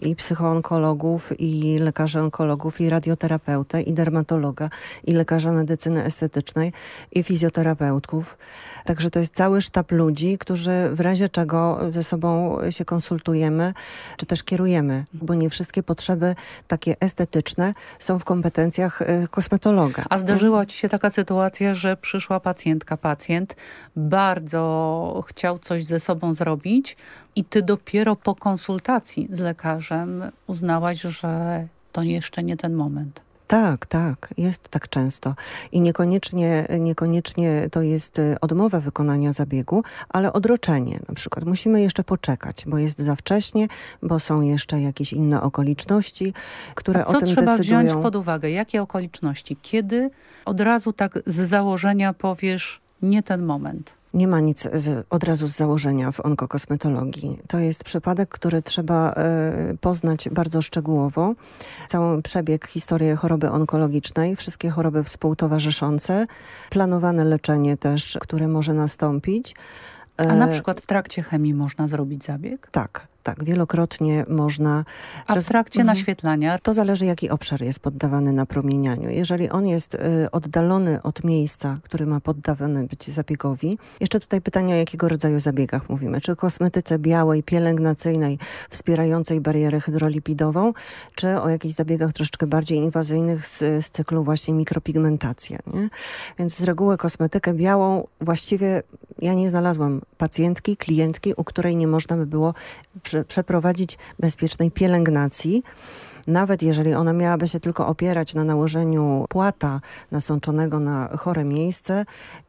i psychoonkologów, i lekarzy onkologów, i radioterapeutę, i dermatologa, i lekarza medycyny estetycznej, i fizjoterapeutów. Także to jest cały sztab ludzi, którzy w razie czego ze sobą się konsultujemy, czy też kierujemy, bo nie wszystkie potrzeby takie estetyczne są w kompetencjach e, kosmetologa. A zdarzyła ci się taka sytuacja, że przyszła pacjentka, pacjent, bardzo chciał coś ze sobą zrobić i ty dopiero po konsultacji z lekarzem uznałaś, że to jeszcze nie ten moment. Tak, tak, jest tak często. I niekoniecznie, niekoniecznie to jest y, odmowa wykonania zabiegu, ale odroczenie. Na przykład musimy jeszcze poczekać, bo jest za wcześnie, bo są jeszcze jakieś inne okoliczności, które o tym decydują. co trzeba wziąć pod uwagę? Jakie okoliczności? Kiedy od razu tak z założenia powiesz nie ten moment? Nie ma nic z, od razu z założenia w onkokosmetologii. To jest przypadek, który trzeba y, poznać bardzo szczegółowo. Cały przebieg, historię choroby onkologicznej, wszystkie choroby współtowarzyszące, planowane leczenie też, które może nastąpić. A na e, przykład w trakcie chemii można zrobić zabieg? Tak, tak, wielokrotnie można... A w trakcie mhm. naświetlania? To zależy, jaki obszar jest poddawany napromienianiu. Jeżeli on jest y, oddalony od miejsca, który ma poddawany być zabiegowi, jeszcze tutaj pytanie, o jakiego rodzaju zabiegach mówimy. Czy kosmetyce białej, pielęgnacyjnej, wspierającej barierę hydrolipidową, czy o jakichś zabiegach troszeczkę bardziej inwazyjnych z, z cyklu właśnie mikropigmentacja. Nie? Więc z reguły kosmetykę białą właściwie ja nie znalazłam pacjentki, klientki, u której nie można by było przeprowadzić bezpiecznej pielęgnacji. nawet jeżeli ona miałaby się tylko opierać na nałożeniu płata nasączonego na chore miejsce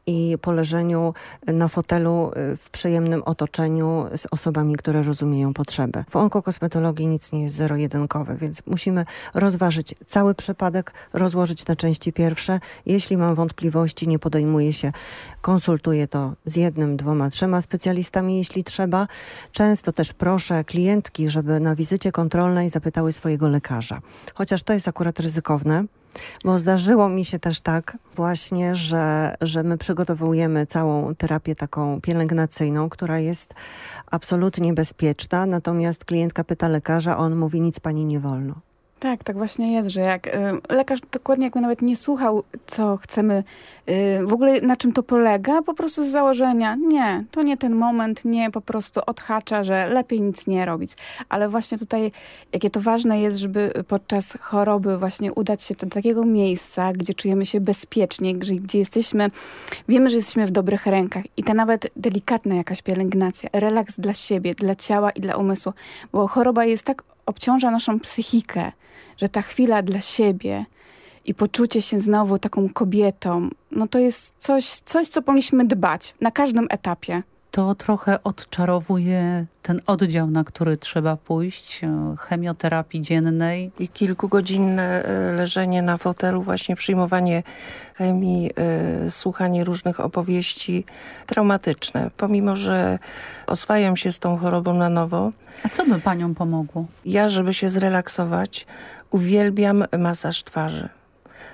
i poleżeniu na fotelu y, w przyjemnym otoczeniu z osobami, które rozumieją potrzebę. W onkokosmetologii nic nie jest zero-jedynkowe, więc musimy rozważyć cały przypadek, rozłożyć na części pierwsze. Jeśli mam wątpliwości, nie podejmuję się, konsultuję to z jednym, dwoma, trzema specjalistami, jeśli trzeba. Często też proszę klientki, żeby na wizycie kontrolnej zapytały swojego lekarza. Chociaż to jest akurat ryzykowne, bo zdarzyło mi się też tak właśnie, że, że my przygotowujemy całą terapię taką pielęgnacyjną, która jest absolutnie bezpieczna, natomiast klientka pyta lekarza, on mówi nic pani nie wolno. Tak, tak właśnie jest, że jak y, lekarz dokładnie jakby nawet nie słuchał, co chcemy, y, w ogóle na czym to polega, po prostu z założenia, nie, to nie ten moment, nie, po prostu odhacza, że lepiej nic nie robić. Ale właśnie tutaj, jakie to ważne jest, żeby podczas choroby właśnie udać się do takiego miejsca, gdzie czujemy się bezpiecznie, gdzie, gdzie jesteśmy, wiemy, że jesteśmy w dobrych rękach i ta nawet delikatna jakaś pielęgnacja, relaks dla siebie, dla ciała i dla umysłu, bo choroba jest tak obciąża naszą psychikę, że ta chwila dla siebie i poczucie się znowu taką kobietą, no to jest coś, coś co powinniśmy dbać na każdym etapie to trochę odczarowuje ten oddział, na który trzeba pójść, e, chemioterapii dziennej. I kilkugodzinne e, leżenie na fotelu, właśnie przyjmowanie chemii, e, słuchanie różnych opowieści traumatyczne. Pomimo, że oswajam się z tą chorobą na nowo. A co by panią pomogło? Ja, żeby się zrelaksować, uwielbiam masaż twarzy.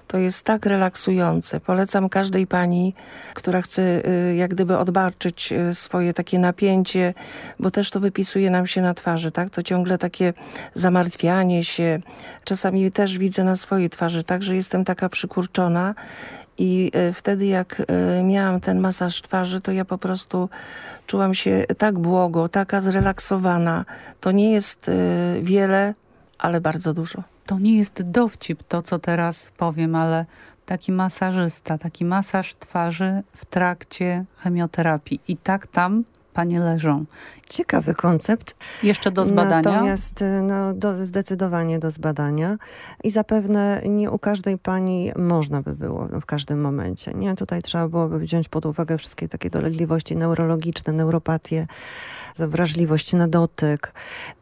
To jest tak relaksujące. Polecam każdej pani, która chce y, jak gdyby odbarczyć y, swoje takie napięcie, bo też to wypisuje nam się na twarzy, tak? To ciągle takie zamartwianie się. Czasami też widzę na swojej twarzy, tak, że jestem taka przykurczona i y, wtedy jak miałam ten masaż twarzy, to ja po prostu czułam się tak błogo, taka zrelaksowana. To nie jest wiele, ale bardzo dużo. To nie jest dowcip to, co teraz powiem, ale taki masażysta, taki masaż twarzy w trakcie chemioterapii. I tak tam panie leżą. Ciekawy koncept. Jeszcze do zbadania? Natomiast no, do, zdecydowanie do zbadania i zapewne nie u każdej pani można by było w każdym momencie. Nie? Tutaj trzeba byłoby wziąć pod uwagę wszystkie takie dolegliwości neurologiczne, neuropatie, wrażliwość na dotyk.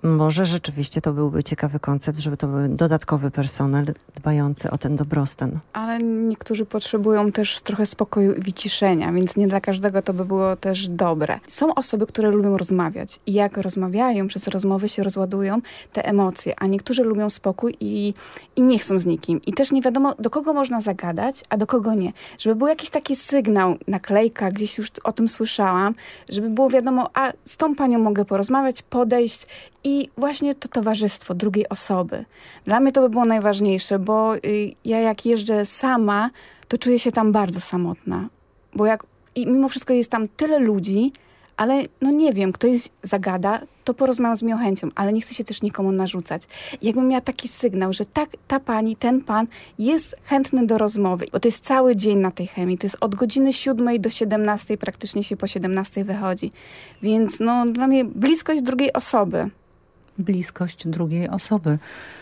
Może rzeczywiście to byłby ciekawy koncept, żeby to był dodatkowy personel dbający o ten dobrostan. Ale niektórzy potrzebują też trochę spokoju i wyciszenia, więc nie dla każdego to by było też dobre. Są osoby, które lubią rozmawiać i jak rozmawiają, przez rozmowy się rozładują te emocje, a niektórzy lubią spokój i, i nie chcą z nikim. I też nie wiadomo, do kogo można zagadać, a do kogo nie. Żeby był jakiś taki sygnał, naklejka, gdzieś już o tym słyszałam, żeby było wiadomo, a z tą panią mogę porozmawiać, podejść i właśnie to towarzystwo drugiej osoby. Dla mnie to by było najważniejsze, bo y, ja jak jeżdżę sama, to czuję się tam bardzo samotna. Bo jak, i mimo wszystko jest tam tyle ludzi, ale no nie wiem, ktoś zagada, to porozmawiam z miłą chęcią, ale nie chcę się też nikomu narzucać. Jakbym miała taki sygnał, że tak, ta pani, ten pan jest chętny do rozmowy, bo to jest cały dzień na tej chemii, to jest od godziny 7 do 17, praktycznie się po 17 wychodzi. Więc no dla mnie bliskość drugiej osoby. Bliskość drugiej osoby.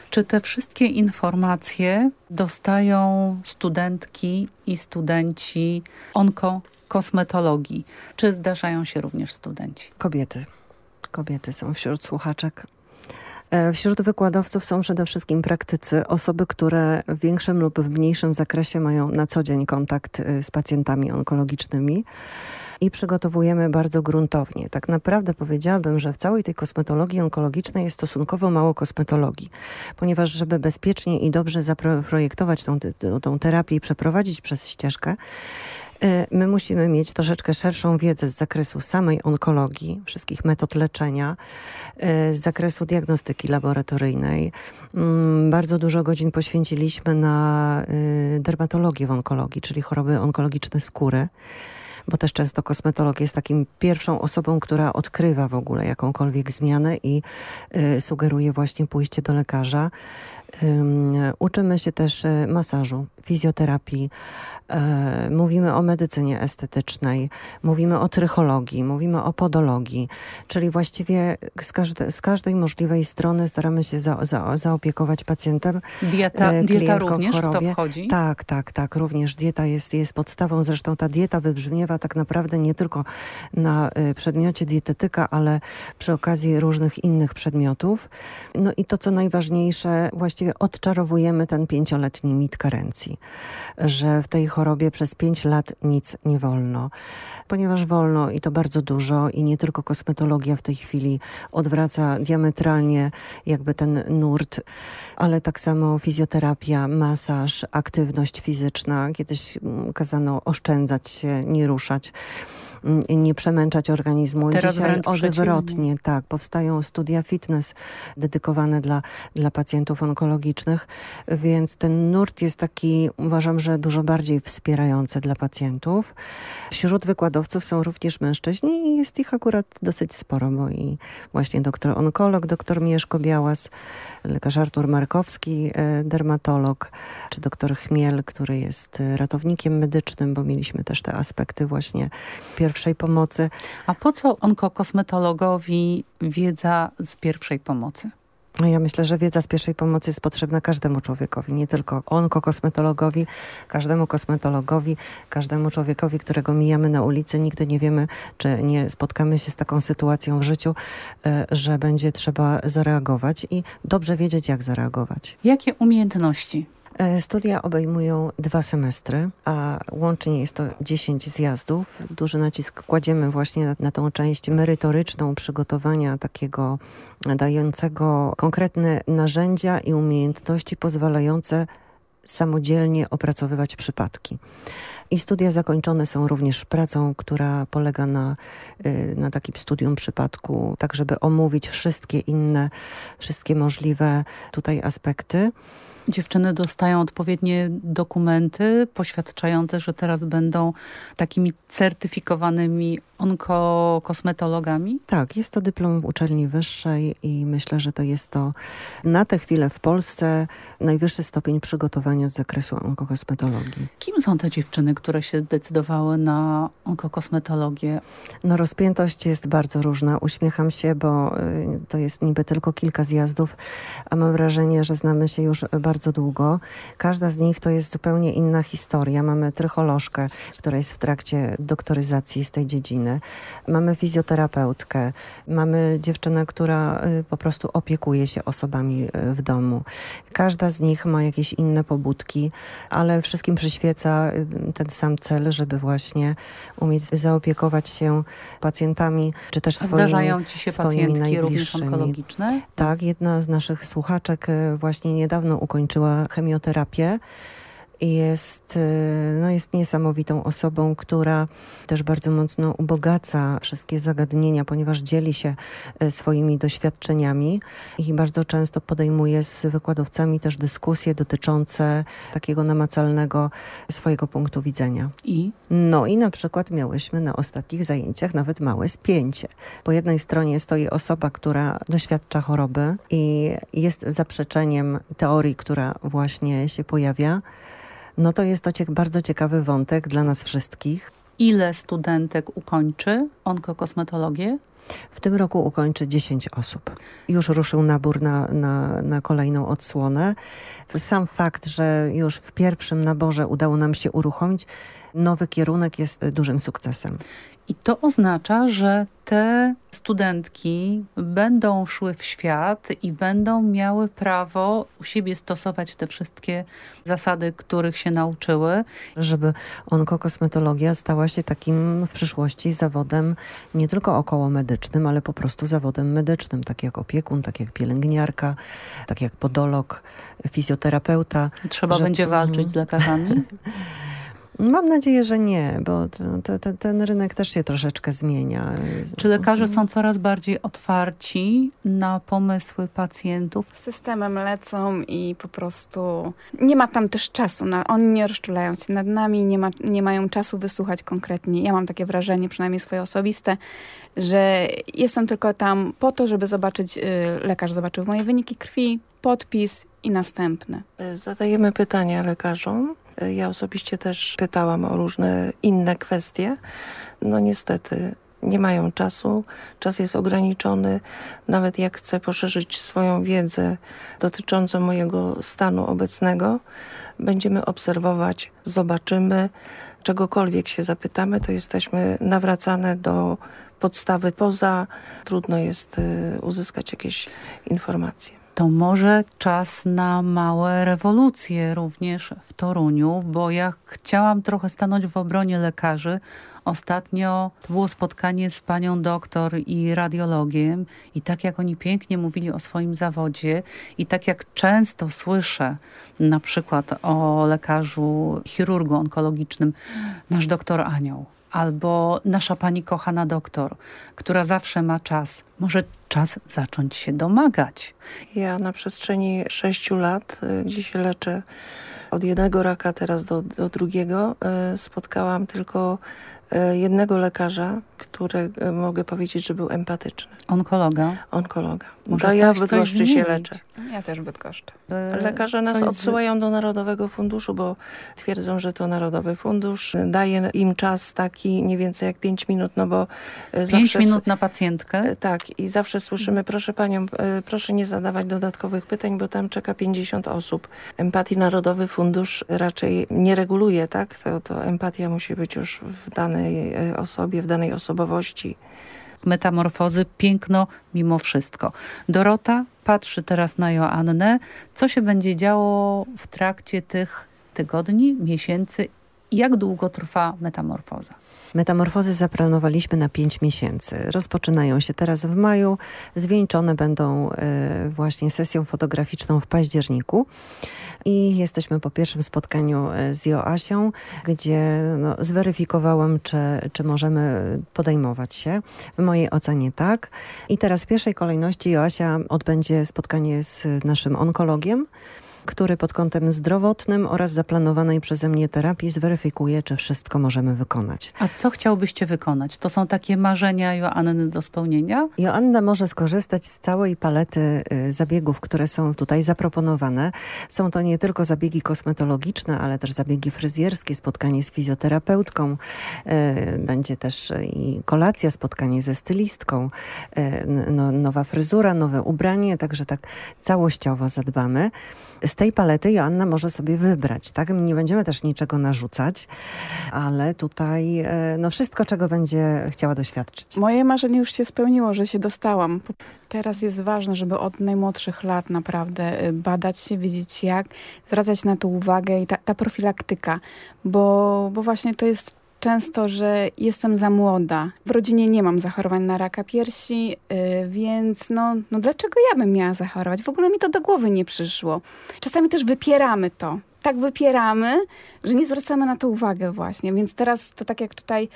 Czy te wszystkie informacje dostają studentki i studenci onko kosmetologii. Czy zdarzają się również studenci? Kobiety. Kobiety są wśród słuchaczek. E, wśród wykładowców są przede wszystkim praktycy, osoby, które w większym lub w mniejszym zakresie mają na co dzień kontakt e, z pacjentami onkologicznymi i przygotowujemy bardzo gruntownie. Tak naprawdę powiedziałabym, że w całej tej kosmetologii onkologicznej jest stosunkowo mało kosmetologii, ponieważ żeby bezpiecznie i dobrze zaprojektować tą, tą terapię i przeprowadzić przez ścieżkę, my musimy mieć troszeczkę szerszą wiedzę z zakresu samej onkologii, wszystkich metod leczenia, e, z zakresu diagnostyki laboratoryjnej. Mm, bardzo dużo godzin poświęciliśmy na e, dermatologię w onkologii, czyli choroby onkologiczne skóry bo też często kosmetolog jest takim pierwszą osobą, która odkrywa w ogóle jakąkolwiek zmianę i y, sugeruje właśnie pójście do lekarza. Uczymy się też masażu, fizjoterapii, E, mówimy o medycynie estetycznej, mówimy o trychologii, mówimy o podologii, czyli właściwie z, każde, z każdej możliwej strony staramy się za, za, zaopiekować pacjentem. Dieta, e, dieta również w to wchodzi? Tak, tak, tak. Również dieta jest, jest podstawą. Zresztą ta dieta wybrzmiewa tak naprawdę nie tylko na e, przedmiocie dietetyka, ale przy okazji różnych innych przedmiotów. No i to, co najważniejsze, właściwie odczarowujemy ten pięcioletni mit karencji, że w tej chorobie przez pięć lat nic nie wolno. Ponieważ wolno i to bardzo dużo i nie tylko kosmetologia w tej chwili odwraca diametralnie jakby ten nurt, ale tak samo fizjoterapia, masaż, aktywność fizyczna. Kiedyś kazano oszczędzać się, nie ruszać nie przemęczać organizmu. Teraz Dzisiaj odwrotnie, tak. Powstają studia fitness dedykowane dla, dla pacjentów onkologicznych, więc ten nurt jest taki, uważam, że dużo bardziej wspierający dla pacjentów. Wśród wykładowców są również mężczyźni i jest ich akurat dosyć sporo, bo i właśnie doktor onkolog, doktor Mieszko Białas, lekarz Artur Markowski, e, dermatolog, czy doktor Chmiel, który jest ratownikiem medycznym, bo mieliśmy też te aspekty właśnie pierwszej pomocy. A po co onkokosmetologowi wiedza z pierwszej pomocy? No ja myślę, że wiedza z pierwszej pomocy jest potrzebna każdemu człowiekowi, nie tylko onkokosmetologowi, każdemu kosmetologowi, każdemu człowiekowi, którego mijamy na ulicy. Nigdy nie wiemy, czy nie spotkamy się z taką sytuacją w życiu, e, że będzie trzeba zareagować i dobrze wiedzieć, jak zareagować. Jakie umiejętności studia obejmują dwa semestry, a łącznie jest to 10 zjazdów. Duży nacisk kładziemy właśnie na, na tą część merytoryczną przygotowania takiego dającego konkretne narzędzia i umiejętności pozwalające samodzielnie opracowywać przypadki. I studia zakończone są również pracą, która polega na, y, na takim studium przypadku, tak żeby omówić wszystkie inne, wszystkie możliwe tutaj aspekty. Dziewczyny dostają odpowiednie dokumenty poświadczające, że teraz będą takimi certyfikowanymi onkokosmetologami? Tak, jest to dyplom w uczelni wyższej i myślę, że to jest to na tę chwilę w Polsce najwyższy stopień przygotowania z zakresu onkokosmetologii. Kim są te dziewczyny, które się zdecydowały na onkokosmetologię? No rozpiętość jest bardzo różna. Uśmiecham się, bo y, to jest niby tylko kilka zjazdów, a mam wrażenie, że znamy się już bardzo długo. Każda z nich to jest zupełnie inna historia. Mamy trycholożkę, która jest w trakcie doktoryzacji z tej dziedziny. Mamy fizjoterapeutkę, mamy dziewczynę, która y, po prostu opiekuje się osobami y, w domu. Każda z nich ma jakieś inne pobudki, ale wszystkim przyświeca y, ten sam cel, żeby właśnie umieć zaopiekować się pacjentami, czy też swoimi Zdarzają ci się pacjentki również onkologiczne? Tak, jedna z naszych słuchaczek właśnie niedawno ukończyła chemioterapię jest, y, no jest niesamowitą osobą, która też bardzo mocno ubogaca wszystkie zagadnienia, ponieważ dzieli się y, swoimi doświadczeniami i bardzo często podejmuje z wykładowcami też dyskusje dotyczące takiego namacalnego swojego punktu widzenia. I? No i na przykład miałyśmy na ostatnich zajęciach nawet małe spięcie. Po jednej stronie stoi osoba, która doświadcza choroby i jest zaprzeczeniem teorii, która właśnie się pojawia, no to jest to bardzo ciekawy wątek dla nas wszystkich. Ile studentek ukończy onkokosmetologię? W tym roku ukończy 10 osób. Już ruszył nabór na, na, na kolejną odsłonę. Sam fakt, że już w pierwszym naborze udało nam się uruchomić nowy kierunek jest dużym sukcesem. I to oznacza, że te studentki będą szły w świat i będą miały prawo u siebie stosować te wszystkie zasady, których się nauczyły. Żeby onkokosmetologia stała się takim w przyszłości zawodem nie tylko około medycznym, ale po prostu zawodem medycznym, tak jak opiekun, tak jak pielęgniarka, tak jak podolog, fizjoterapeuta. Trzeba że... będzie walczyć z lekarzami? Mam nadzieję, że nie, bo to, to, ten rynek też się troszeczkę zmienia. Czy lekarze są coraz bardziej otwarci na pomysły pacjentów? Systemem lecą i po prostu nie ma tam też czasu. Na, oni nie rozczulają się nad nami, nie, ma, nie mają czasu wysłuchać konkretnie. Ja mam takie wrażenie, przynajmniej swoje osobiste, że jestem tylko tam po to, żeby zobaczyć, y, lekarz zobaczył moje wyniki krwi, podpis i następny. Zadajemy pytania lekarzom. Ja osobiście też pytałam o różne inne kwestie. No niestety nie mają czasu, czas jest ograniczony. Nawet jak chcę poszerzyć swoją wiedzę dotyczącą mojego stanu obecnego, będziemy obserwować, zobaczymy. Czegokolwiek się zapytamy, to jesteśmy nawracane do podstawy poza. Trudno jest y, uzyskać jakieś informacje to może czas na małe rewolucje również w Toruniu, bo ja chciałam trochę stanąć w obronie lekarzy. Ostatnio to było spotkanie z panią doktor i radiologiem i tak jak oni pięknie mówili o swoim zawodzie i tak jak często słyszę na przykład o lekarzu chirurgu onkologicznym, nasz doktor Anioł albo nasza pani kochana doktor, która zawsze ma czas. Może czas zacząć się domagać. Ja na przestrzeni sześciu lat, y, gdzie się leczę od jednego raka teraz do, do drugiego, y, spotkałam tylko y, jednego lekarza, który mogę powiedzieć, że był empatyczny. Onkologa? Onkologa. Może to ja w Bydgoszczy się leczę. Ja też w Bydgoszczy. Lekarze nas odsyłają do Narodowego Funduszu, bo twierdzą, że to Narodowy Fundusz daje im czas taki nie więcej jak 5 minut, no bo e, Pięć minut na pacjentkę? E, tak i zawsze słyszymy, proszę panią, e, proszę nie zadawać dodatkowych pytań, bo tam czeka 50 osób. Empatii Narodowy Fundusz raczej nie reguluje, tak? To, to empatia musi być już w danej osobie, w danej osobowości metamorfozy, piękno mimo wszystko. Dorota patrzy teraz na Joannę. Co się będzie działo w trakcie tych tygodni, miesięcy? Jak długo trwa metamorfoza? Metamorfozy zaplanowaliśmy na 5 miesięcy. Rozpoczynają się teraz w maju, zwieńczone będą y, właśnie sesją fotograficzną w październiku. I jesteśmy po pierwszym spotkaniu e, z Joasią, gdzie no, zweryfikowałam, czy, czy możemy podejmować się. W mojej ocenie tak. I teraz w pierwszej kolejności Joasia odbędzie spotkanie z naszym onkologiem, który pod kątem zdrowotnym oraz zaplanowanej przeze mnie terapii zweryfikuje, czy wszystko możemy wykonać. A co chciałbyście wykonać? To są takie marzenia Joanny do spełnienia? Joanna może skorzystać z całej palety y, zabiegów, które są tutaj zaproponowane. Są to nie tylko zabiegi kosmetologiczne, ale też zabiegi fryzjerskie, spotkanie z fizjoterapeutką. Y, będzie też i kolacja, spotkanie ze stylistką, y, no, nowa fryzura, nowe ubranie, także tak całościowo zadbamy z tej palety Joanna może sobie wybrać, tak? My nie będziemy też niczego narzucać, ale tutaj e, no wszystko, czego będzie chciała doświadczyć. Moje marzenie już się spełniło, że się dostałam. Teraz jest ważne, żeby od najmłodszych lat naprawdę e, badać się, wiedzieć jak, zwracać na to uwagę i ta, ta profilaktyka, bo, bo właśnie to jest często, że jestem za młoda. W rodzinie nie mam zachorowań na raka piersi, yy, więc no, no dlaczego ja bym miała zachorować? W ogóle mi to do głowy nie przyszło. Czasami też wypieramy to. Tak wypieramy, że nie zwracamy na to uwagę właśnie. Więc teraz to tak jak tutaj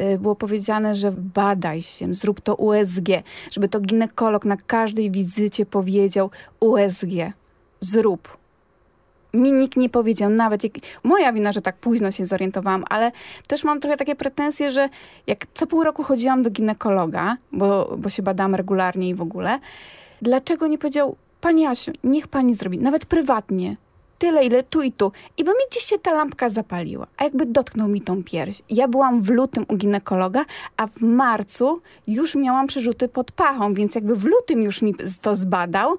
y, było powiedziane, że badaj się, zrób to USG, żeby to ginekolog na każdej wizycie powiedział USG, zrób mi nikt nie powiedział, nawet jak, moja wina, że tak późno się zorientowałam, ale też mam trochę takie pretensje, że jak co pół roku chodziłam do ginekologa, bo, bo się badam regularnie i w ogóle, dlaczego nie powiedział, pani Asiu, niech pani zrobi, nawet prywatnie, tyle, ile tu i tu. I bo mi gdzieś się ta lampka zapaliła, a jakby dotknął mi tą pierś. Ja byłam w lutym u ginekologa, a w marcu już miałam przerzuty pod pachą, więc jakby w lutym już mi to zbadał,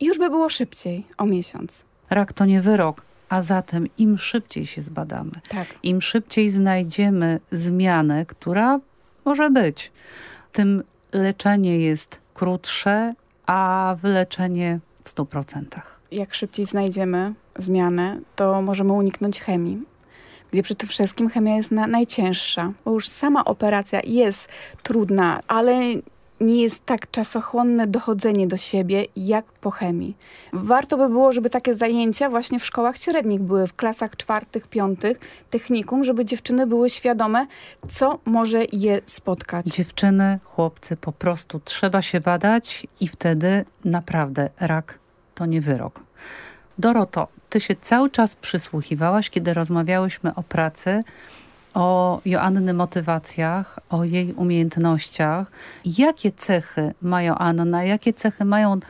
już by było szybciej, o miesiąc. Rak to nie wyrok, a zatem im szybciej się zbadamy, tak. im szybciej znajdziemy zmianę, która może być, tym leczenie jest krótsze, a wyleczenie w 100%. Jak szybciej znajdziemy zmianę, to możemy uniknąć chemii, gdzie przy tym wszystkim chemia jest na, najcięższa, bo już sama operacja jest trudna, ale nie jest tak czasochłonne dochodzenie do siebie jak po chemii. Warto by było, żeby takie zajęcia właśnie w szkołach średnich były, w klasach czwartych, piątych, technikum, żeby dziewczyny były świadome, co może je spotkać. Dziewczyny, chłopcy, po prostu trzeba się badać i wtedy naprawdę rak to nie wyrok. Doroto, ty się cały czas przysłuchiwałaś, kiedy rozmawiałyśmy o pracy, o Joanny motywacjach, o jej umiejętnościach. Jakie cechy ma Joanna, jakie cechy mają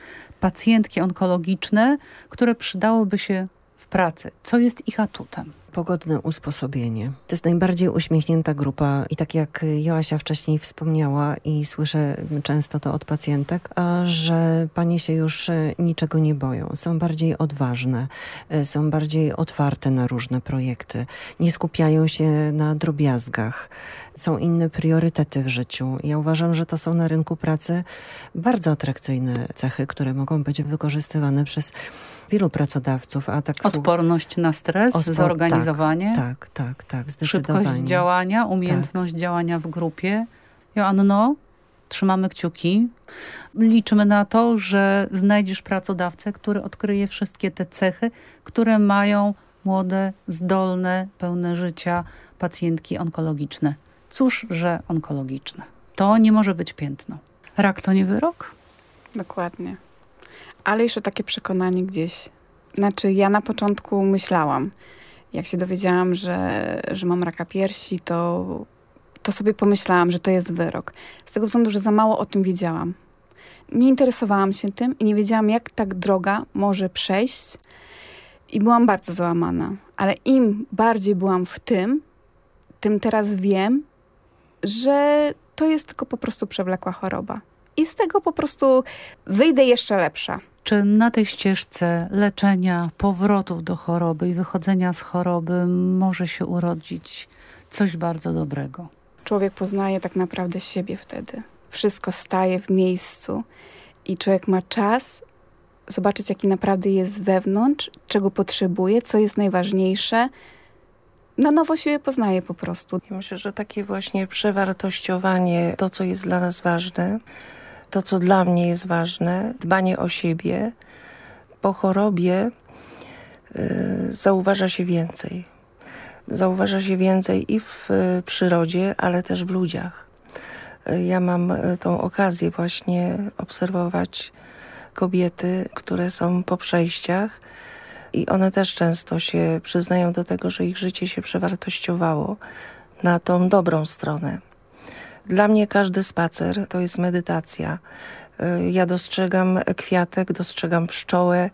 pacjentki onkologiczne, które przydałoby się w pracy? Co jest ich atutem? Pogodne usposobienie. To jest najbardziej uśmiechnięta grupa i tak jak Joasia wcześniej wspomniała i słyszę często to od pacjentek, że panie się już e, niczego nie boją. Są bardziej odważne, e, są bardziej otwarte na różne projekty. Nie skupiają się na drobiazgach. Są inne priorytety w życiu. Ja uważam, że to są na rynku pracy bardzo atrakcyjne cechy, które mogą być wykorzystywane przez wielu pracodawców. A tak Odporność na stres, Ospor zorganizowanie. Tak, tak, tak, tak zdecydowanie. Szybkość działania, umiejętność tak. działania w grupie. Joanno, trzymamy kciuki. Liczymy na to, że znajdziesz pracodawcę, który odkryje wszystkie te cechy, które mają młode, zdolne, pełne życia pacjentki onkologiczne. Cóż, że onkologiczne. To nie może być piętno. Rak to nie wyrok? Dokładnie ale jeszcze takie przekonanie gdzieś. Znaczy, ja na początku myślałam, jak się dowiedziałam, że, że mam raka piersi, to, to sobie pomyślałam, że to jest wyrok. Z tego względu, że za mało o tym wiedziałam. Nie interesowałam się tym i nie wiedziałam, jak tak droga może przejść. I byłam bardzo załamana. Ale im bardziej byłam w tym, tym teraz wiem, że to jest tylko po prostu przewlekła choroba. I z tego po prostu wyjdę jeszcze lepsza. Czy na tej ścieżce leczenia, powrotów do choroby i wychodzenia z choroby może się urodzić coś bardzo dobrego? Człowiek poznaje tak naprawdę siebie wtedy. Wszystko staje w miejscu i człowiek ma czas zobaczyć, jaki naprawdę jest wewnątrz, czego potrzebuje, co jest najważniejsze. Na nowo siebie poznaje po prostu. Myślę, że takie właśnie przewartościowanie, to co jest dla nas ważne, to, co dla mnie jest ważne, dbanie o siebie, po chorobie y, zauważa się więcej. Zauważa się więcej i w y, przyrodzie, ale też w ludziach. Y, ja mam y, tą okazję właśnie obserwować kobiety, które są po przejściach i one też często się przyznają do tego, że ich życie się przewartościowało na tą dobrą stronę. Dla mnie każdy spacer to jest medytacja. Y, ja dostrzegam kwiatek, dostrzegam pszczołę,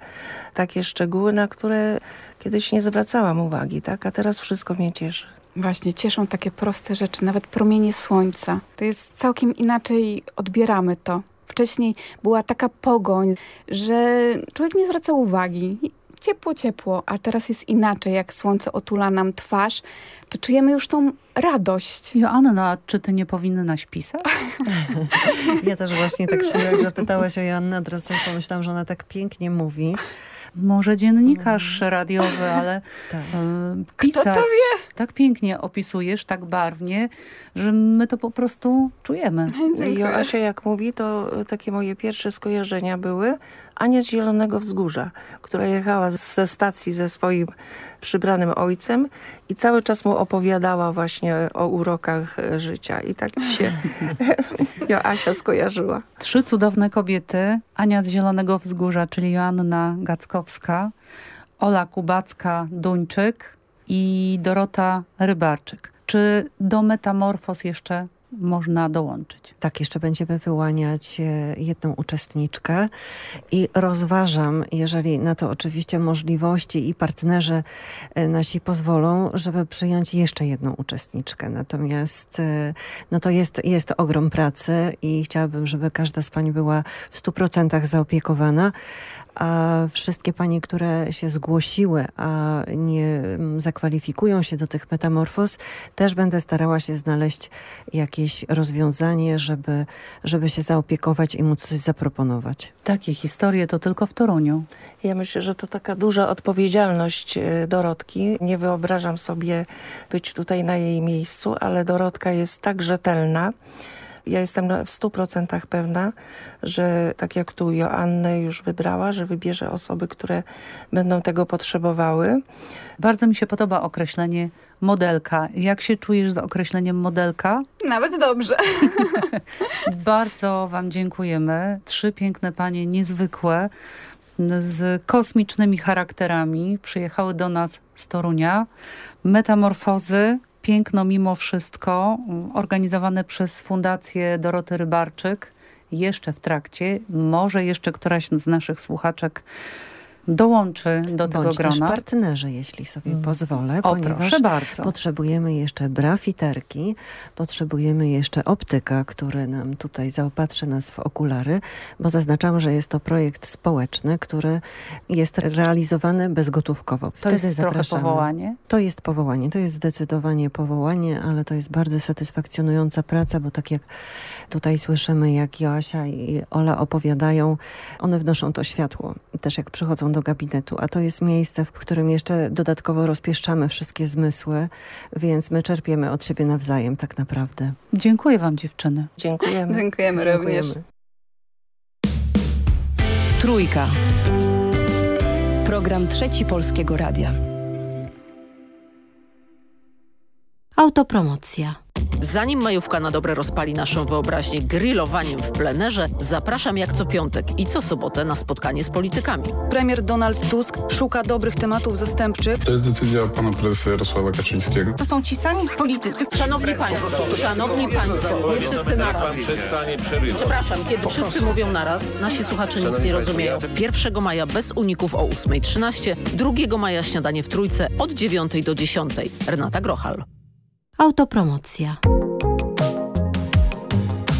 takie szczegóły, na które kiedyś nie zwracałam uwagi, tak? a teraz wszystko mnie cieszy. Właśnie, cieszą takie proste rzeczy, nawet promienie słońca. To jest całkiem inaczej odbieramy to. Wcześniej była taka pogoń, że człowiek nie zwracał uwagi ciepło, ciepło, a teraz jest inaczej, jak słońce otula nam twarz, to czujemy już tą radość. Joanna, czy ty nie powinnaś pisać? ja też właśnie tak sobie jak zapytałaś o Joannę Adresem, pomyślałam, że ona tak pięknie mówi może dziennikarz mm. radiowy, ale tak. E, pisać. Tak pięknie opisujesz, tak barwnie, że my to po prostu czujemy. Joasia jak mówi, to takie moje pierwsze skojarzenia były Ania z Zielonego Wzgórza, która jechała ze stacji ze swoim przybranym ojcem i cały czas mu opowiadała właśnie o urokach e, życia. I tak mi się Joasia skojarzyła. Trzy cudowne kobiety. Ania z Zielonego Wzgórza, czyli Joanna Gackowska, Ola Kubacka-Duńczyk i Dorota Rybarczyk. Czy do Metamorfos jeszcze można dołączyć. Tak, jeszcze będziemy wyłaniać e, jedną uczestniczkę i rozważam, jeżeli na to oczywiście możliwości i partnerzy e, nasi pozwolą, żeby przyjąć jeszcze jedną uczestniczkę. Natomiast e, no to jest, jest ogrom pracy i chciałabym, żeby każda z pań była w stu procentach zaopiekowana, a wszystkie panie, które się zgłosiły, a nie mm, zakwalifikują się do tych metamorfoz, też będę starała się znaleźć jakieś rozwiązanie, żeby, żeby się zaopiekować i móc coś zaproponować. Takie historie to tylko w Toruniu. Ja myślę, że to taka duża odpowiedzialność y, Dorotki. Nie wyobrażam sobie być tutaj na jej miejscu, ale Dorotka jest tak rzetelna, Ja jestem w 100% pewna, że tak jak tu Joannę już wybrała, że wybierze osoby, które będą tego potrzebowały. Bardzo mi się podoba określenie modelka. Jak się czujesz z określeniem modelka? Nawet dobrze. Bardzo wam dziękujemy. Trzy piękne panie, niezwykłe, z kosmicznymi charakterami. Przyjechały do nas z Torunia. Metamorfozy, piękno mimo wszystko, organizowane przez Fundację Doroty Rybarczyk. Jeszcze w trakcie. Może jeszcze któraś z naszych słuchaczek dołączy do tego grona. też partnerzy, jeśli sobie mm. pozwolę, o, ponieważ potrzebujemy jeszcze brafiterki, potrzebujemy jeszcze optyka, który nam tutaj zaopatrzy nas w okulary, bo zaznaczam, że jest to projekt społeczny, który jest realizowany bezgotówkowo. Wtedy to jest zapraszamy. trochę powołanie? To jest powołanie, to jest zdecydowanie powołanie, ale to jest bardzo satysfakcjonująca praca, bo tak jak tutaj słyszymy, jak Joasia i Ola opowiadają, one wnoszą to światło. Też jak przychodzą do gabinetu, a to jest miejsce, w którym jeszcze dodatkowo rozpieszczamy wszystkie zmysły, więc my czerpiemy od siebie nawzajem tak naprawdę. Dziękuję wam dziewczyny. Dziękujemy. Dziękujemy, Dziękujemy. również. Trójka. Program Trzeci Polskiego Radia. Autopromocja. Zanim majówka na dobre rozpali naszą wyobraźnię grillowaniem w plenerze, zapraszam jak co piątek i co sobotę na spotkanie z politykami. Premier Donald Tusk szuka dobrych tematów zastępczych. To jest decyzja pana prezesa Jarosława Kaczyńskiego. To są ci sami politycy. Szanowni Państwo, szanowni Państwo, nie wszyscy naraz. Przepraszam, kiedy wszyscy mówią naraz, nasi słuchacze nic nie rozumieją. 1 maja bez uników o 8.13, 2 maja śniadanie w Trójce od 9 do 10. Renata Grochal. Autopromocja.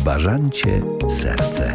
Bażancie serce.